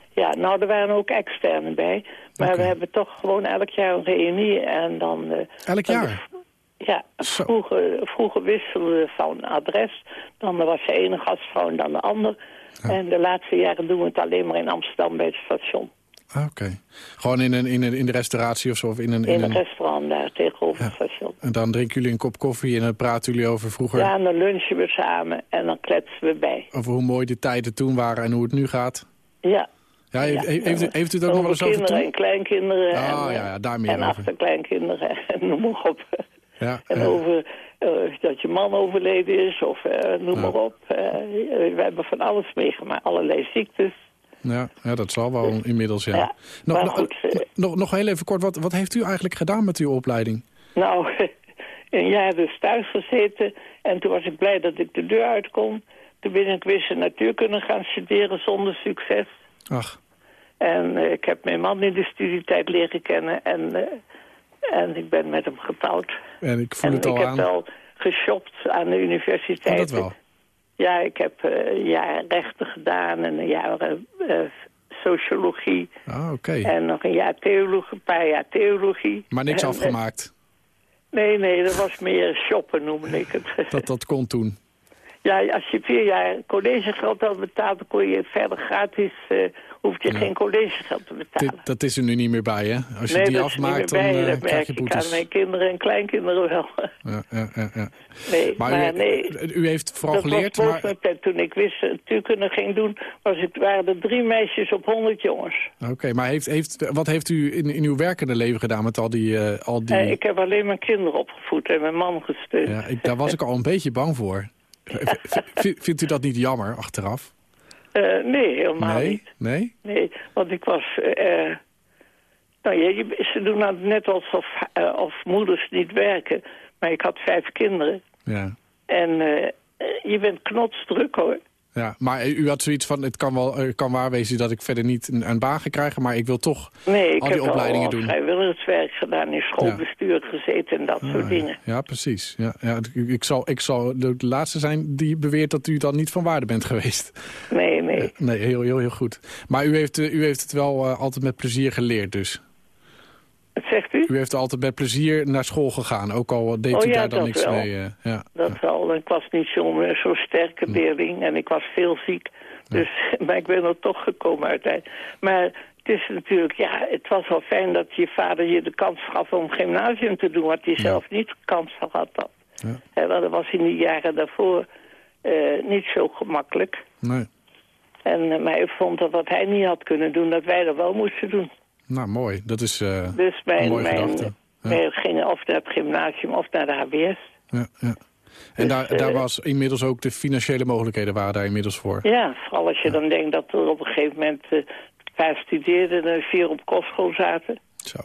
Ja, nou, er waren ook externen bij. Maar we hebben toch gewoon elk jaar een reunie en dan... eh, Elk jaar? Ja, vroeger, vroeger wisselden we van adres. Dan was de ene gastvrouw en dan de ander. En de laatste jaren doen we het alleen maar in Amsterdam bij het station. Ah, Oké. Gewoon in, een, in, een, in de restauratie of zo? Of in een, In in een een, restaurant daar tegenover het station. en dan drinken jullie een kop koffie en dan praten jullie over vroeger... Ja, en dan lunchen we samen en dan kletsen we bij. Over hoe mooi de tijden toen waren en hoe het nu gaat. Ja. Ja, heeft, Ja. heeft, u, heeft u het ook nog wel eens over kinderen toen? en kleinkinderen. Ah, en, ja, ja, daar meer En over. achterkleinkinderen en noem maar op. Ja, En ja. over eh, dat je man overleden is of eh, noem Ja. maar op. Eh, we hebben van alles meegemaakt. Allerlei ziektes. Ja, ja, dat zal wel inmiddels, ja. Ja, nog, maar nog- goed, eh, nog, nog heel even kort, wat, wat heeft u eigenlijk gedaan met uw opleiding? Nou, een jaar dus thuis gezeten. En toen was ik blij dat ik de deur uit kon. Toen ben ik wiskunde natuurkunde gaan studeren zonder succes. Ach, En eh, ik heb mijn man in de studietijd leren kennen. En, eh, en ik ben met hem getrouwd. En ik voel en het ik al heb aan. wel geshopt aan de universiteit. Oh, dat wel. Ja, ik heb eh, een jaar rechten gedaan en een jaar eh, eh, sociologie. Ah, oké. En nog een jaar theologie, een paar jaar theologie. Maar niks En, eh, afgemaakt. nee, nee, dat was meer shoppen noemde ik het. Dat, dat kon toen. Ja, als je vier jaar collegegeld had betaald, dan kon je verder gratis, eh hoef je Ja. geen collegegeld te betalen. Dit, dat is er nu niet meer bij, hè? Als je nee, die dat afmaakt, dan bij. eh, dat krijg je ik aan boetes. mijn kinderen en kleinkinderen wel. Ja, ja, ja, ja. Nee, Maar, maar, u, nee. u heeft vooral dat geleerd, was maar... pet. Toen ik wist natuurkunde ging doen, was het, waren er drie meisjes op honderd jongens. Oké, maar heeft, heeft, wat heeft u in, in uw werkende leven gedaan met al die... eh, al die... Eh, ik heb alleen mijn kinderen opgevoed en mijn man gesteund. ja, ik, daar was ik al een beetje bang voor. Vindt u dat niet jammer, achteraf? Eh, nee, helemaal nee? niet. Nee? Nee, want ik was... eh, nou ja, ze doen nou net alsof eh, of moeders niet werken. Maar ik had vijf kinderen. Ja. En je bent knotsdruk hoor. Ja, maar u had zoiets van, het kan wel het kan waar wezen dat ik verder niet een, een baan ga krijgen, maar ik wil toch Nee, ik al heb die opleidingen doen. vrijwilligerswerk gedaan, in schoolbestuur gezeten en dat soort dingen. Ja, precies. Ja, ja, ik, ik zal, ik zal de laatste zijn die beweert dat u dan niet van waarde bent geweest. Nee, nee. Nee, heel, heel, heel goed. Maar u heeft, eh, u heeft het wel eh, altijd met plezier geleerd dus. Wat zegt u? U heeft altijd met plezier naar school gegaan, ook al deed Oh u ja, daar dan dat niks wel. mee. eh, ja. Dat wel. Ik was niet zo'n eh, zo'n sterke leerling en ik was veel ziek. Dus, maar ik ben er toch gekomen uiteindelijk. Maar het is natuurlijk, ja, het was wel fijn dat je vader je de kans gaf om gymnasium te doen, wat hij zelf niet de kans had. had. Ja. Dat was in die jaren daarvoor eh, niet zo gemakkelijk. Nee. En, maar ik vond dat wat hij niet had kunnen doen, dat wij dat wel moesten doen. Nou, mooi. Dat is eh, Dus een mijn, mooie mijn, gedachte. Ja. wij gingen of naar het gymnasium of naar de HBS. Ja, ja. En Dus, daar, eh, daar was inmiddels ook de financiële mogelijkheden waren daar inmiddels voor. Ja, vooral als je dan denkt dat er op een gegeven moment eh, een paar studeerden en vier op kostschool zaten. Zo.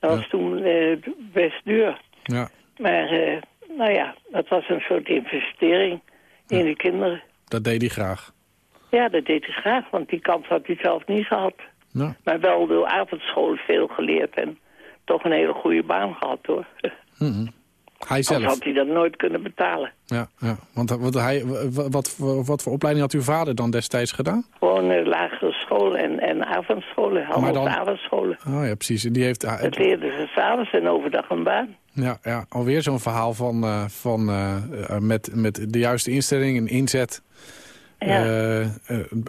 Dat was toen eh, best duur. Ja, Maar eh, nou ja, dat was een soort investering in de kinderen. dat deed hij graag. Ja, dat deed hij graag, want die kans had hij zelf niet gehad. Nou, Maar wel door avondschool veel geleerd en toch een hele goede baan gehad hoor. hij Anders zelf. had hij dat nooit kunnen betalen. Ja, ja. Want, want hij, wat, wat, wat voor opleiding had uw vader dan destijds gedaan? Gewoon eh, lagere school en, en avondscholen, allemaal dan- avondscholen. Oh ja, precies. En die heeft Dat leerden ze s'avonds en overdag een baan. ja, ja, alweer zo'n verhaal van, eh, van eh, eh, met, met de juiste instelling en inzet. Ja. eh, eh,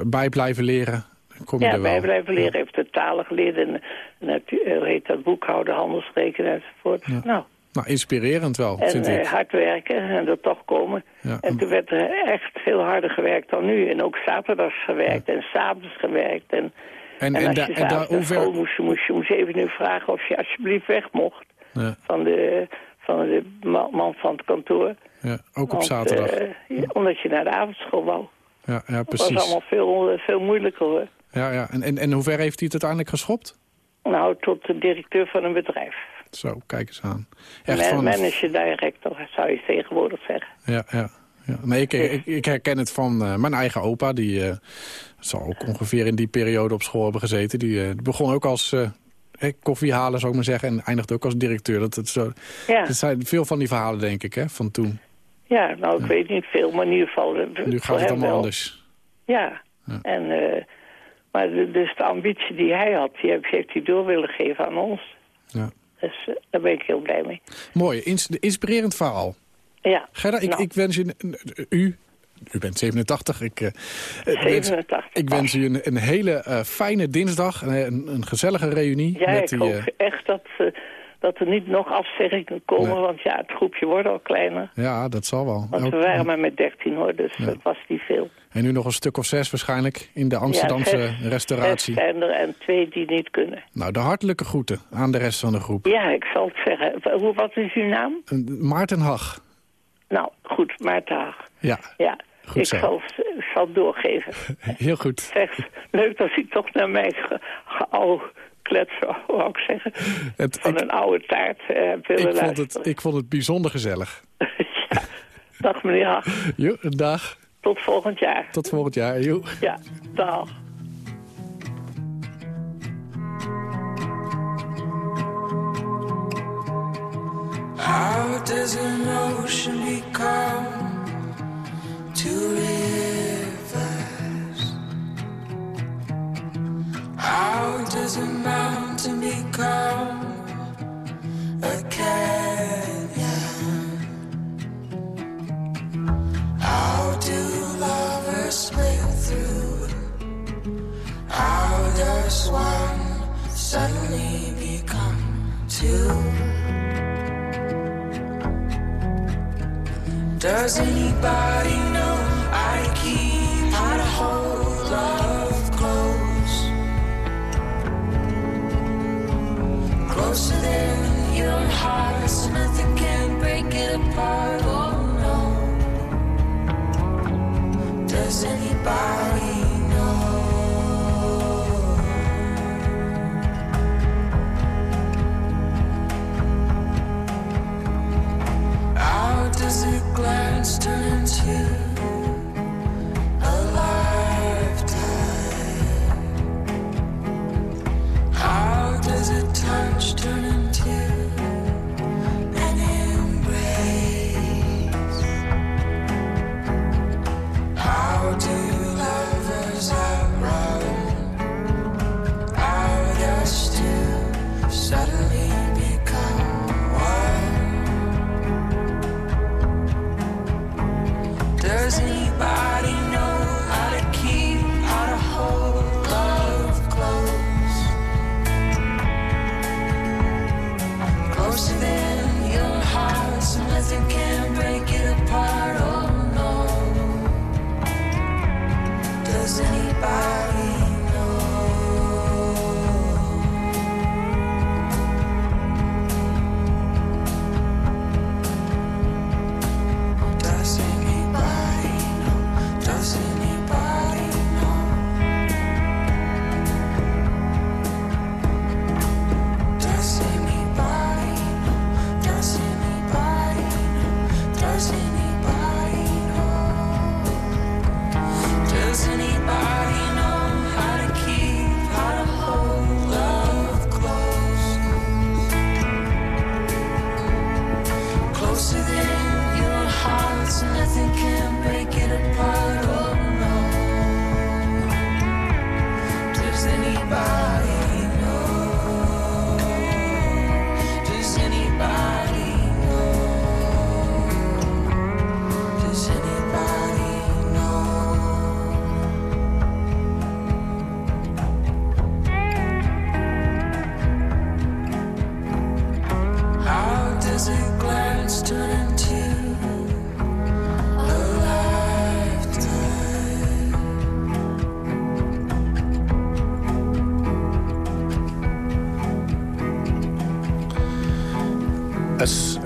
bij blijven leren. Dan Kom je Ja, er wel. blijven leren, heeft de talen geleerd en natu- eh, heet dat boekhouden, handelsrekenen enzovoort. Nou, Nou, inspirerend wel, en vind eh, ik. hard werken en er toch komen. Ja. En toen werd er echt veel harder gewerkt dan nu. En ook zaterdags gewerkt en s'avonds gewerkt. En, En, en, en, als je en daar moest, je- moest je om zeven uur vragen of je alsjeblieft weg mocht. Ja, Van de, van de ma- man van het kantoor. ja, ook op Want, zaterdag. eh, omdat je naar de avondschool wou. ja, ja, Dat was precies. allemaal veel, eh, veel moeilijker hoor. Ja, ja. En, en, en hoe ver heeft hij het uiteindelijk geschopt? Nou, tot de directeur van een bedrijf. Zo, kijk eens aan. Echt Man- van... Manager director, zou je tegenwoordig zeggen. Ja, ja. Ja, nee, ik, ik, ik herken het van eh, mijn eigen opa. Die eh, zal ook ongeveer in die periode op school hebben gezeten. Die, eh, begon ook als eh, koffiehaler, zou ik maar zeggen. En eindigde ook als directeur. Dat, het zo, Ja, dat zijn veel van die verhalen, denk ik, hè, van toen. ja nou, ik weet niet veel, maar in ieder geval... Nu gaat het allemaal wel. anders. Ja, Ja. en... maar de, dus de ambitie die hij had, die heeft, hij door willen geven aan ons. Ja. Dus eh, daar ben ik heel blij mee. Mooi, ins- inspirerend verhaal. Ja, Gerda, ik, Nou. ik wens je... u, u bent 87. Ik, eh, eh, wens, 87. ik wens u een, een hele fijne dinsdag. Een, een, gezellige reunie. Ja, met ik die, hoop eh, echt dat, dat er niet nog afzeggingen komen. Nee. Want ja, het groepje wordt al kleiner. ja, dat zal wel. Want we waren maar met 13 hoor, dus dat was niet veel. En nu nog een stuk of zes waarschijnlijk in de Amsterdamse Ja, zes- restauratie. Zes zijn er en twee die niet kunnen. Nou, de hartelijke groeten aan de rest van de groep. Ja, ik zal het zeggen. Hoe, wat is uw naam? Maarten Hag. Nou, goed, Maarten Haag. Ja, Ja, Goed ik zal, zal doorgeven. heel goed. Zeg, leuk dat hij toch naar mij geoude kletsen, wou ik zeggen. Het, Van ik, een oude taart eh, ik, vond het, ik vond het bijzonder gezellig. ja. Dag meneer Haag, Jo, dag. tot volgend jaar. Tot volgend jaar. Jo. Ja, dag. How does an Does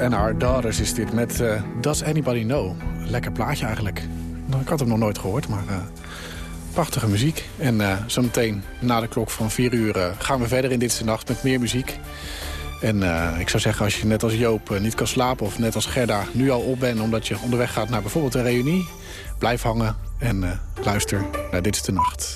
and Our Daughters is dit met eh, Does Anybody Know? Lekker plaatje eigenlijk. Nou, ik had hem nog nooit gehoord, maar eh, prachtige muziek. En eh, zometeen na de klok van 4 uur gaan we verder in Dit is de Nacht met meer muziek. En ik zou zeggen, als je net als Joop niet kan slapen... of net als Gerda nu al op bent omdat je onderweg gaat naar bijvoorbeeld een reunie... blijf hangen en luister naar Dit is de Nacht.